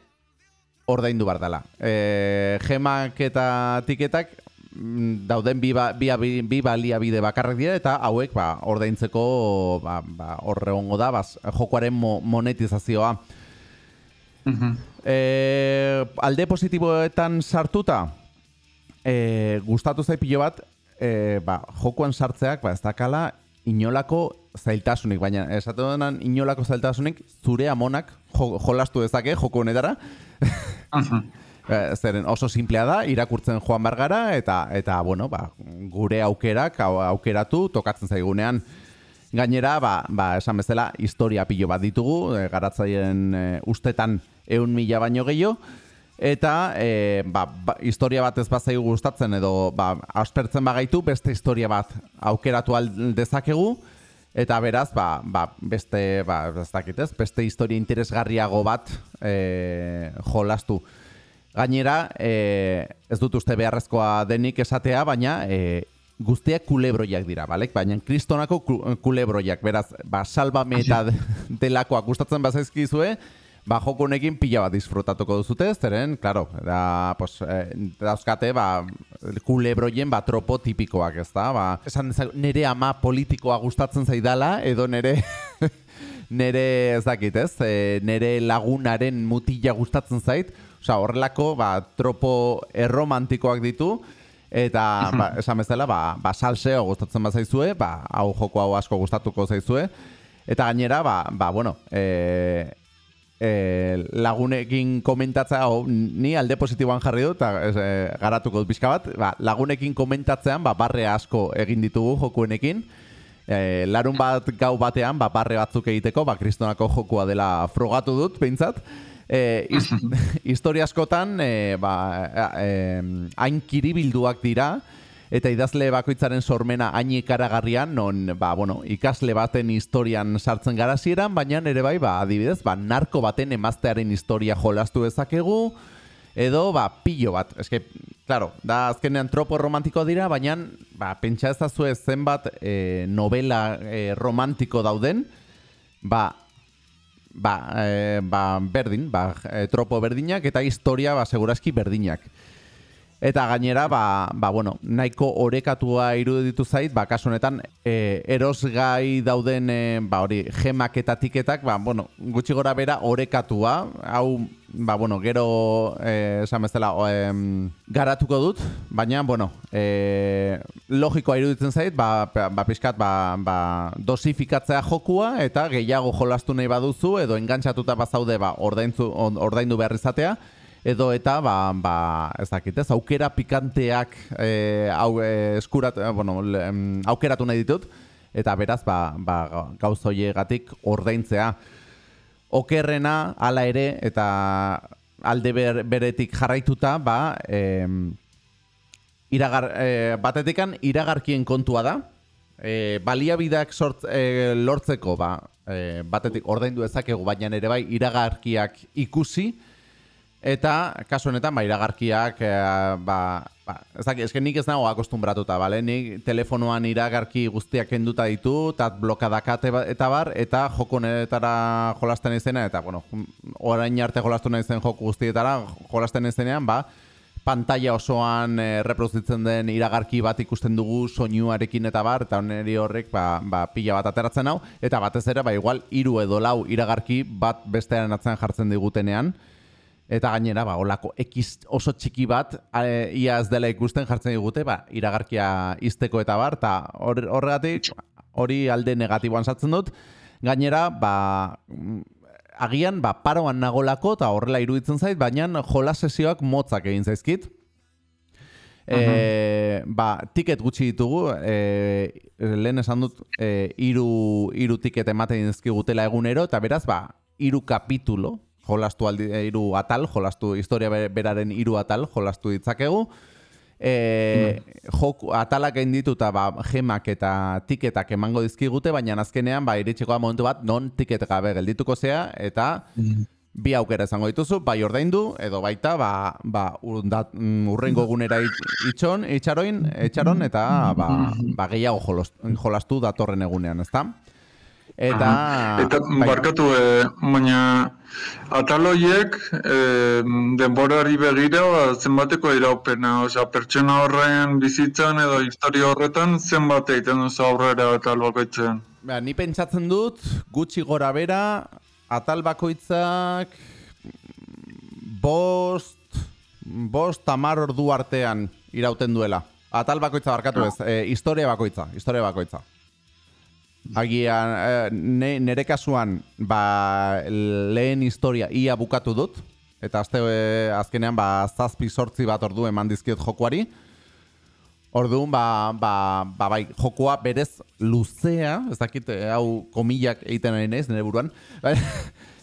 ordaindu bar dela. E, gemak eta tiketak mm, dauden bi, ba, bi, bi, bi baliabide bakarrak dira eta hauek ba, ordaintzeko ba, ba, horre hongo da baz, jokoaren mo, monetizazioa. e, alde positiboetan sartuta, e, gustatu zai pilo bat, e, ba, jokoan sartzeak ba, ez dakala inolako zailtasunik, baina esatu denan inolako zailtasunik zure amonak jo, jolastu dezake joko honetara. Eh, zeren oso simplea da, irakurtzen joan bargara, eta, eta bueno, ba, gure aukerak au, aukeratu tokatzen zaigunean. Gainera, ba, ba, esan bezala, historia pilo bat ditugu, e, garatzaien e, ustetan eun mila baino gehiago, eta e, ba, ba, historia bat ez bat gustatzen, edo ba, aspertzen bagaitu, beste historia bat aukeratu dezakegu, eta beraz, ba, ba, beste, ba, ez dakitez, beste historia interesgarriago bat e, jolastu. Gainera, e, ez dut uste beharrezkoa denik esatea, baina e, guztiak kulebroiak dira, balek? Baina kristonako kulebroiak, beraz, ba, salbame eta delakoak gustatzen bazaizkizue, ba, joko honekin pila bat disfrutatuko duzute, zeren, klaro, da, pues, e, dauzkate, ba, kulebroien ba, tropo tipikoak, ez da? Ba, esan nere ama politikoa gustatzen zaidala, edo nere... <laughs> nere ez dakit, ez? E, nere lagunaren mutila gustatzen zait, Osa, horrelako, ba, tropo erromantikoak ditu, eta, ba, esan bezala, ba, ba, salseo gustatzen bat zaizue, ba, hau joko hau asko gustatuko zaizue, eta gainera, ba, ba bueno, e, e, lagunekin komentatza, hau, ni alde positiboan jarri dut, eta e, garatuko dut pixka bat, ba, lagunekin komentatzean, ba, barre asko egin ditugu jokuenekin, e, larun bat gau batean, ba, barre batzuk egiteko, ba, kristonako jokua dela frogatu dut, behintzat, eh, <laughs> historia askotan eh, ba, eh, hain kiribilduak dira eta idazle bakoitzaren sormena hain ikaragarrian non ba, bueno, ikasle baten historian sartzen gara zieran, baina ere bai ba, adibidez ba, narko baten emaztearen historia jolastu dezakegu edo ba, pillo bat eske, claro, da azkenean tropo romantiko dira, baina ba, pentsa ezazue zenbat eh, novela eh, romantiko dauden ba, ba, e, ba, berdin, ba, e, tropo berdinak eta historia ba, seguraski berdinak. Eta gainera, ba, ba, bueno, nahiko orekatua iruditu zait, ba, kasu honetan, e, erosgai dauden, e, ba, hori, gemak eta tiketak, ba, bueno, gutxi gora bera orekatua, hau, ba, bueno, gero, e, esan bezala, e, garatuko dut, baina, bueno, e, logikoa iruditzen zait, ba, ba, pixkat, ba, ba, dosifikatzea jokua, eta gehiago jolastu nahi baduzu, edo engantzatuta bazaude, ba, ordaindu, ordaindu behar izatea, edo eta ba, ba ez dakit, ez aukera pikanteak e, au, e, eskurat, e, bueno, aukeratu nahi ditut. Eta beraz ba, ba gauz ordaintzea. Okerrena hala ere eta alde ber, beretik jarraituta ba e, iragar, e, batetikan iragarkien kontua da. E, baliabideak sort, e, lortzeko ba, e, batetik ordaindu ezakegu baina ere bai iragarkiak ikusi Eta, kasu honetan, ba, iragarkiak, e, ba, ba, ez dakit, esken nik ez nago akostumbratuta, bale? Nik telefonoan iragarki guztiak enduta ditu, eta blokadakate ba, eta bar, eta joko netara jolasten izena, eta, bueno, orain arte jolastu nahi zen joko guztietara jolasten izenean, ba, pantalla osoan e, reproduzitzen den iragarki bat ikusten dugu soinuarekin eta bar, eta oneri horrek ba, ba, pila bat ateratzen hau, eta batez ere, ba, igual, hiru edo lau iragarki bat bestearen atzen jartzen digutenean, Eta gainera, ba, olako ekiz oso txiki bat, e, ia ez dela ikusten jartzen digute, ba, iragarkia izteko eta bar, eta horregatik, hori alde negatiboan sartzen dut. Gainera, ba, agian, ba, paroan nagolako, eta horrela iruditzen zait, baina jola sesioak motzak egin zaizkit. E, ba, tiket gutxi ditugu, e, lehen esan dut, e, iru, iru tiket ematen dizkigutela egunero, eta beraz, ba, iru kapitulo, jolastu aldi, eh, iru atal, jolastu historia beraren hiru atal, jolastu ditzakegu. E, mm. jok, atalak egin dituta ba, gemak eta tiketak emango dizkigute, baina azkenean ba, iritsiko momentu bat non tiket gabe geldituko zea, eta mm. bi aukera izango dituzu, bai ordaindu, edo baita ba, ba, urrengo mm, urrengo egunera itxon, itxaroin, itxaron, eta ba, ba, gehiago jolastu datorren egunean, ezta? Eta, Eta bai, barkatu, e, baina ataloiek e, denborari begira ba, zenbateko iraupena, osea pertsona horren bizitzan edo historia horretan zenbat egiten duzu aurrera atal bakoitzen. ba, ni pentsatzen dut, gutxi gora bera, atal bakoitzak bost, bost tamar ordu artean irauten duela. Atal bakoitza barkatu ez, e, historia bakoitza, historia bakoitza. Agian, e, ne, nere kasuan, ba, lehen historia ia bukatu dut, eta azte, e, azkenean, ba, zazpi sortzi bat ordu eman dizkiot jokuari. Orduan, ba, ba, ba, bai, jokoa berez luzea, ez dakit, eh, hau komillak egiten ari naiz, nire buruan, <laughs> bai,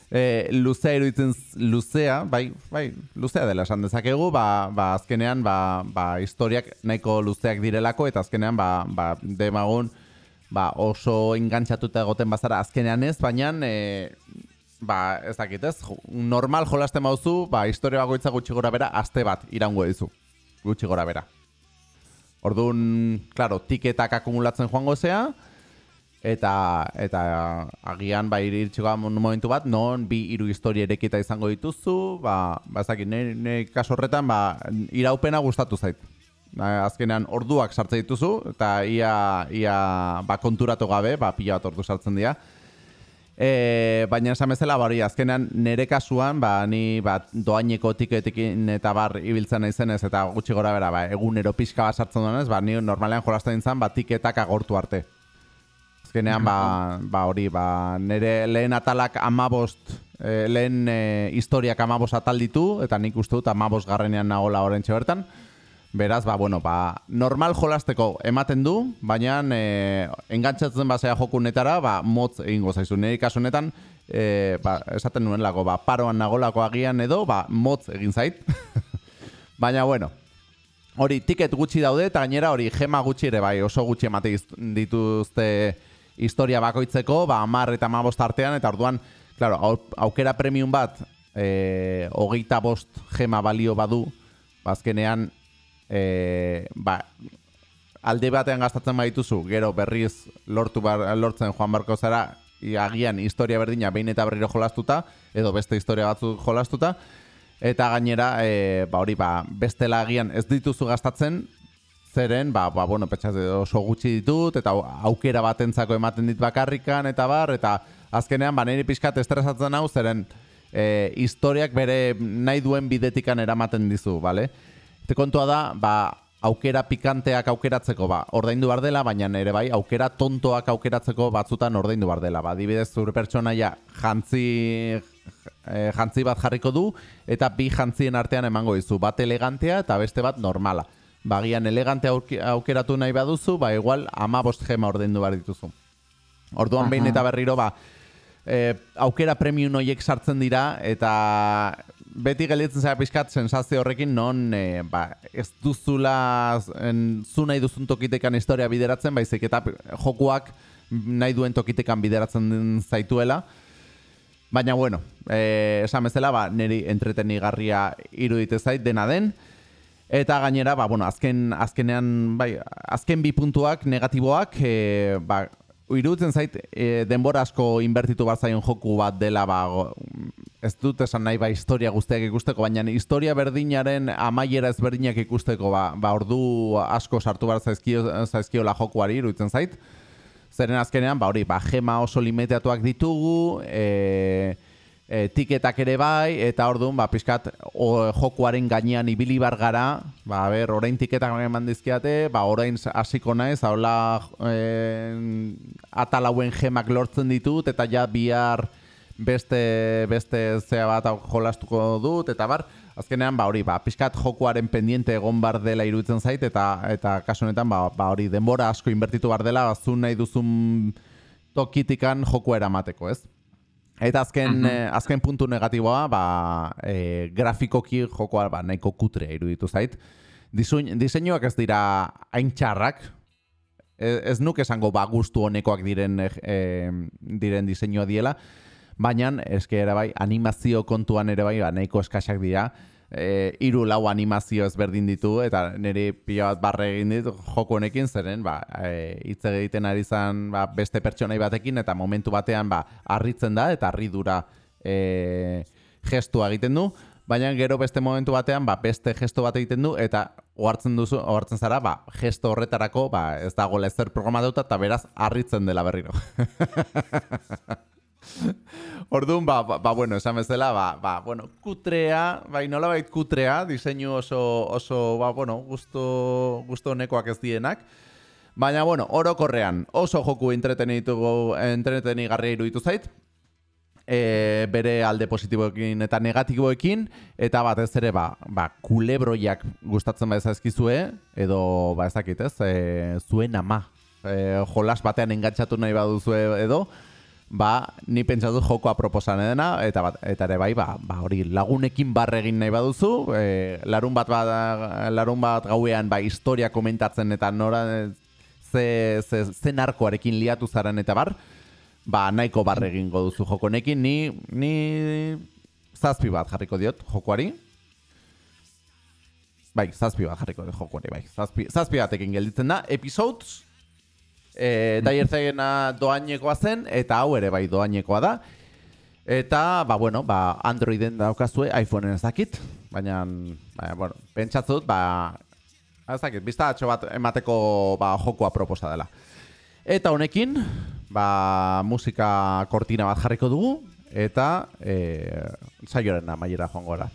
e, luzea iruditzen luzea, bai, bai, luzea dela esan dezakegu, ba, ba azkenean, ba, ba, historiak nahiko luzeak direlako, eta azkenean, ba, ba, demagun, ba, oso engantzatuta egoten bazara azkenean ez, baina, e, ba, ez dakit ez, normal jolasten bauzu, ba, historia bakoitza gutxi gora bera, aste bat iraungo dizu, gutxi gora bera. Orduan, claro, tiketak akumulatzen joango zea, eta eta agian ba iritsiko momentu bat non bi hiru historia erekita izango dituzu, ba ba ez dakit, kaso horretan ba iraupena gustatu zait. Azkenean orduak sartzen dituzu eta ia ia ba konturatu gabe, ba pila bat ordu sartzen dira. E, baina esan bezala, ba, hori, azkenean nere kasuan, ba, ni ba, doaineko tiketekin eta bar ibiltzen naizenez eta gutxi gora bera, ba, egunero pixka bat sartzen duenez, ba, ni normalean jolasten nintzen, ba, tiketak agortu arte. Azkenean, ba, ba hori, ba, nire lehen atalak amabost, eh, lehen eh, historiak amabost atal ditu, eta nik uste dut amabost garrenean nagola horrentxe bertan. Beraz, ba, bueno, ba, normal jolasteko ematen du, baina e, engantzatzen basea jokunetara, ba, motz egingo zaizu. Nire kasu honetan, e, ba, esaten nuen lago, ba, paroan nagolako agian edo, ba, motz egin zait. <laughs> baina, bueno, hori tiket gutxi daude, eta gainera hori gema gutxi ere, bai, oso gutxi emate dituzte historia bakoitzeko, ba, amar eta amabost artean, eta orduan, claro, au- aukera premium bat, e, hogeita bost gema balio badu, ba, azkenean, e, ba, alde batean gastatzen badituzu, gero berriz lortu bar, lortzen joan barko zara, agian historia berdina behin eta berriro jolastuta, edo beste historia batzuk jolastuta, eta gainera, e, ba hori, ba, bestela agian ez dituzu gastatzen, zeren, ba, ba bueno, petxaz oso gutxi ditut, eta au- aukera batentzako ematen dit bakarrikan, eta bar, eta azkenean, ba, niri pixkat estresatzen hau, zeren, e, historiak bere nahi duen bidetikan eramaten dizu, bale? Te kontua da, ba, aukera pikanteak aukeratzeko, ba, ordaindu bar dela, baina ere bai, aukera tontoak aukeratzeko batzutan ordaindu bar dela. Ba, adibidez, zure pertsonaia jantzi, eh, jantzi bat jarriko du, eta bi jantzien artean emango dizu, bat elegantea eta beste bat normala. Bagian elegante auki- aukeratu nahi baduzu, ba, igual ama bost gema ordaindu bar dituzu. Orduan behin eta berriro, ba, e, aukera premium horiek sartzen dira, eta beti gelditzen zara pixkat sensazio horrekin non e, ba, ez duzula en, zu nahi duzun tokitekan historia bideratzen, baizik eta jokuak nahi duen tokitekan bideratzen zaituela. Baina, bueno, eh, esan bezala, ba, niri entretenigarria irudite zait dena den. Eta gainera, ba, bueno, azken, azkenean, bai, azken bi puntuak negatiboak, e, ba, iruditzen zait e, denbora asko inbertitu bat zaion joku bat dela, ba, ez dut esan nahi ba historia guztiak ikusteko, baina historia berdinaren amaiera ezberdinak ikusteko, ba, ba ordu asko sartu behar zaizkio, zaizkiola jokuari iruditzen zait. Zeren azkenean, ba hori, ba, gema oso limitatuak ditugu, e, e, tiketak ere bai, eta orduan, ba, pixkat, o, jokuaren gainean ibili bar gara, ba, ber, orain tiketak eman dizkiate, ba, orain hasiko naiz, hola, e, atal hauen gemak lortzen ditut, eta ja bihar beste, beste zea bat jolastuko dut, eta bar, azkenean, ba, hori, ba, pixkat jokuaren pendiente egon bar dela iruditzen zait, eta, eta kasu honetan, ba, ba, hori, denbora asko inbertitu bar dela, zu nahi duzun tokitikan jokua eramateko, ez? Eta azken, eh, azken puntu negatiboa, ba, e, grafikoki jokoa ba, nahiko kutre iruditu zait. Disein, diseinuak ez dira hain txarrak, ez, ez nuk esango ba gustu honekoak diren eh, diren diseinua diela, baina eske ere bai animazio kontuan ere bai ba, nahiko eskasak dira. E, iru lau animazio ezberdin ditu, eta niri pila bat barre egin dit joko honekin, zeren, ba, e, hitz egiten ari zan ba, beste pertsonai batekin, eta momentu batean, ba, harritzen da, eta harridura e, gestua egiten du, baina gero beste momentu batean, ba, beste gesto bat egiten du, eta ohartzen duzu, ohartzen zara, ba, gesto horretarako, ba, ez dago lezer programatuta, eta beraz, harritzen dela berriro. <laughs> <laughs> Orduan, ba, ba, ba, bueno, esan bezala, ba, ba, bueno, kutrea, bai, nola bait kutrea, diseinu oso, oso, ba, bueno, gusto, gusto nekoak ez dienak. Baina, bueno, orokorrean, oso joku entretenitu, entretenigarria iruditu zait, e, bere alde positiboekin eta negatiboekin, eta batez ere, ba, ba, kulebroiak gustatzen ba ezazkizue, edo, ba, ezakit ez, e, zuen ama, e, jolas batean engantzatu nahi baduzue edo, ba, ni pentsatu jokoa proposan edena, eta, bat, eta ere bai, ba, ba, hori lagunekin barre egin nahi baduzu, e, larun, bat, ba, larun bat gauean ba, historia komentatzen eta nora ze, ze, ze narkoarekin liatu zaren eta bar, ba, nahiko barre egingo duzu joko nekin, ni, ni zazpi bat jarriko diot jokoari. Bai, zazpi bat jarriko diot jokoari, bai. Zazpi, zazpi batekin gelditzen da. Episodes, e, daierzegena <laughs> doainekoa zen, eta hau ere bai doainekoa da. Eta, ba, bueno, ba, Androiden daukazue, iPhoneen ez dakit, baina, baina, bueno, pentsatzut, ba, ez dakit, bizta bat emateko ba, jokoa proposa dela. Eta honekin, ba, musika kortina bat jarriko dugu, eta e, saioaren amaiera joango gara.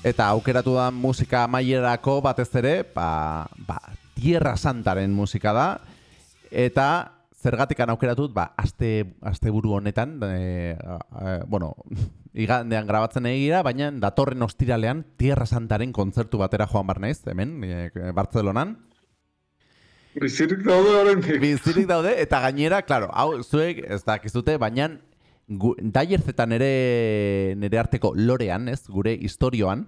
Eta aukeratu da musika maierako batez ere, ba, ba, Tierra Santaren musika da. Eta zergatikan aukeratut, ba, aste, aste buru honetan, e, e, bueno, <laughs> igandean grabatzen egira, baina datorren ostiralean Tierra Santaren kontzertu batera joan bar naiz, hemen, e, Bartzelonan. Bizirik daude Bizirik daude, eta gainera, claro, hau, zuek, ez dakizute, baina daierzetan nere, nere arteko lorean, ez, gure historioan,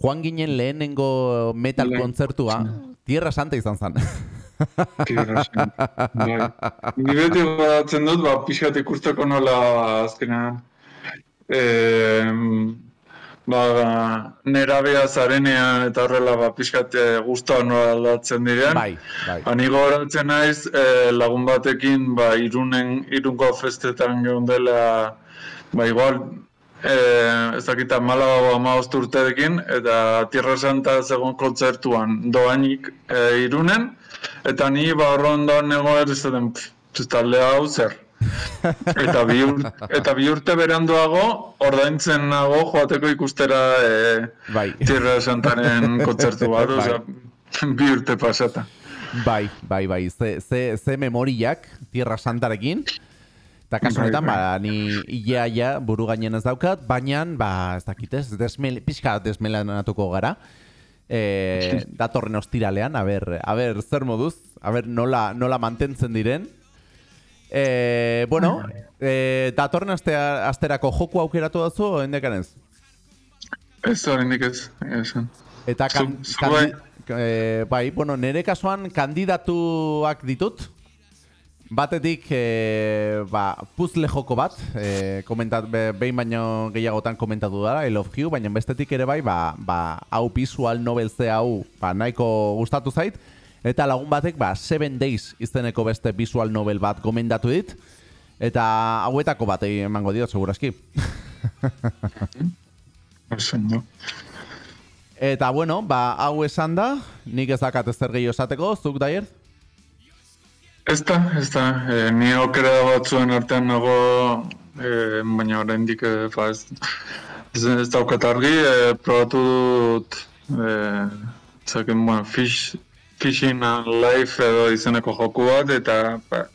joan ginen lehenengo metal Le kontzertua, Tierra Santa izan zen. <laughs> Tierra Santa, bai. Ni beti badatzen dut, ba, pixat ikusteko nola azkenean. Eh, ba, nera beha zarenean eta horrela ba, pixkat e, guztua nola aldatzen diren. Bai, bai. Anigo horatzen naiz e, lagun batekin ba, irunen, irunko festetan geun dela, ba, igual, e, ez dakita malago ama urteekin, eta Tierra Santa zegoen kontzertuan doainik e, irunen, eta ni ba, horron doan nego errezaten, talde hau zer eta bi urte, eta bi urte beranduago ordaintzen nago joateko ikustera e, bai. Tierra Santaren <laughs> kontzertu bat, bai. bi urte pasata. Bai, bai, bai, ze, ze, ze memoriak Tierra Santarekin, eta kasu honetan, bai, bai. ba, ni ia, ia, buru gainen ez daukat, baina, ba, ez dakitez, desmel, pixka desmelanatuko gara, e, <laughs> datorren ostiralean, a ber, a ber, zer moduz, a ber, nola, nola mantentzen diren, Eh, bueno, eh, datorren aste, asterako joku aukeratu dazu, endekan ez? Ez, horrendik ez. Eta kan, kandi, eh, bai, bueno, nire kasuan kandidatuak ditut. Batetik, eh, ba, puzle joko bat, eh, komentat, be, behin baino gehiagotan komentatu dara, I love you, baina bestetik ere bai, ba, ba, hau visual novel ze hau, ba, nahiko gustatu zait. Eta lagun batek, ba, Seven Days izeneko beste visual novel bat gomendatu dit. Eta hauetako bat emango diot, seguraski. <laughs> Eta bueno, ba, hau esan da, nik ez dakat ezer gehiago esateko, zuk daier? Ez da, ez da, e, ni okera batzuen artean nago, e, baina oraindik e, fa, ez, ez, ez daukat argi, e, probatu dut, e, zaken, bueno, fish, Fishing and Life edo izeneko joku bat, eta ba,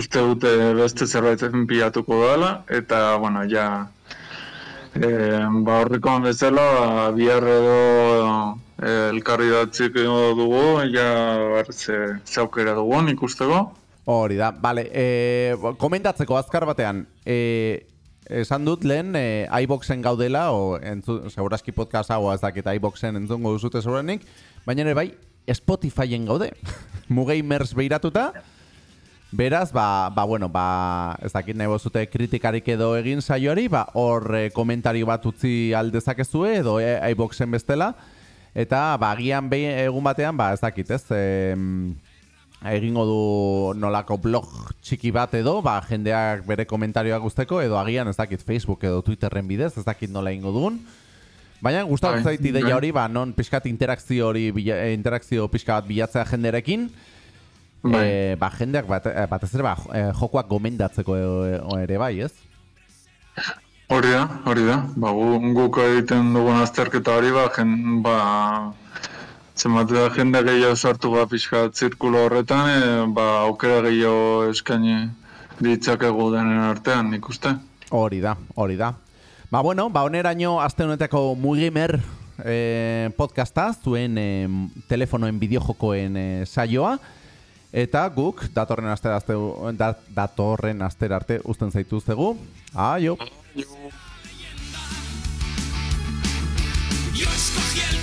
uste dute beste zerbait pilatuko dela, eta, bueno, ja, e, ba, horrikoan bezala, ba, bihar edo e, elkarri datziko dugu, ja, ze, ze aukera dugun ikusteko, Hori da, bale, e, komentatzeko azkar batean, e, esan dut lehen e, iBoxen gaudela, o entzu, seguraski podcast hau ez dakit iBoxen entzungo duzute segurenik, baina ere bai, Spotifyen gaude, <laughs> mugamers behiratuta, Beraz, ba, ba, bueno, ba, ez dakit nahi bozute kritikarik edo egin saioari, ba, hor e, komentari bat utzi aldezakezue edo e, iBoxen bestela, eta ba, agian behin egun batean, ba, ez dakit, ez, e, egingo du nolako blog txiki bat edo, ba, jendeak bere komentarioak guzteko, edo agian ez dakit Facebook edo Twitterren bidez, ez dakit nola ingo duen. Baina gustatzen Bai, zait ideia bai. hori, ba, non pixkat interakzio hori, bila- interakzio pixka bat bilatzea jenderekin, Bai. Eh, ba, jendeak bat, eh, batez ere ba, eh, jokoak gomendatzeko e- e- ere bai, ez? Hori da, hori da. Ba, gu- guk egiten dugun azterketa hori, ba, jen, ba, zenbat da jende gehiago sartu ba pixka zirkulo horretan, e, ba, aukera gehiago eskaini ditzakegu denen artean, nik uste. Hori da, hori da. Ba, bueno, ba, oneraino aste honetako Mugimer eh, podcasta, zuen eh, telefonoen bideojokoen eh, saioa, eta guk datorren aste, da, datorren astera arte uzten zaituztegu. Aio! Yo escogí.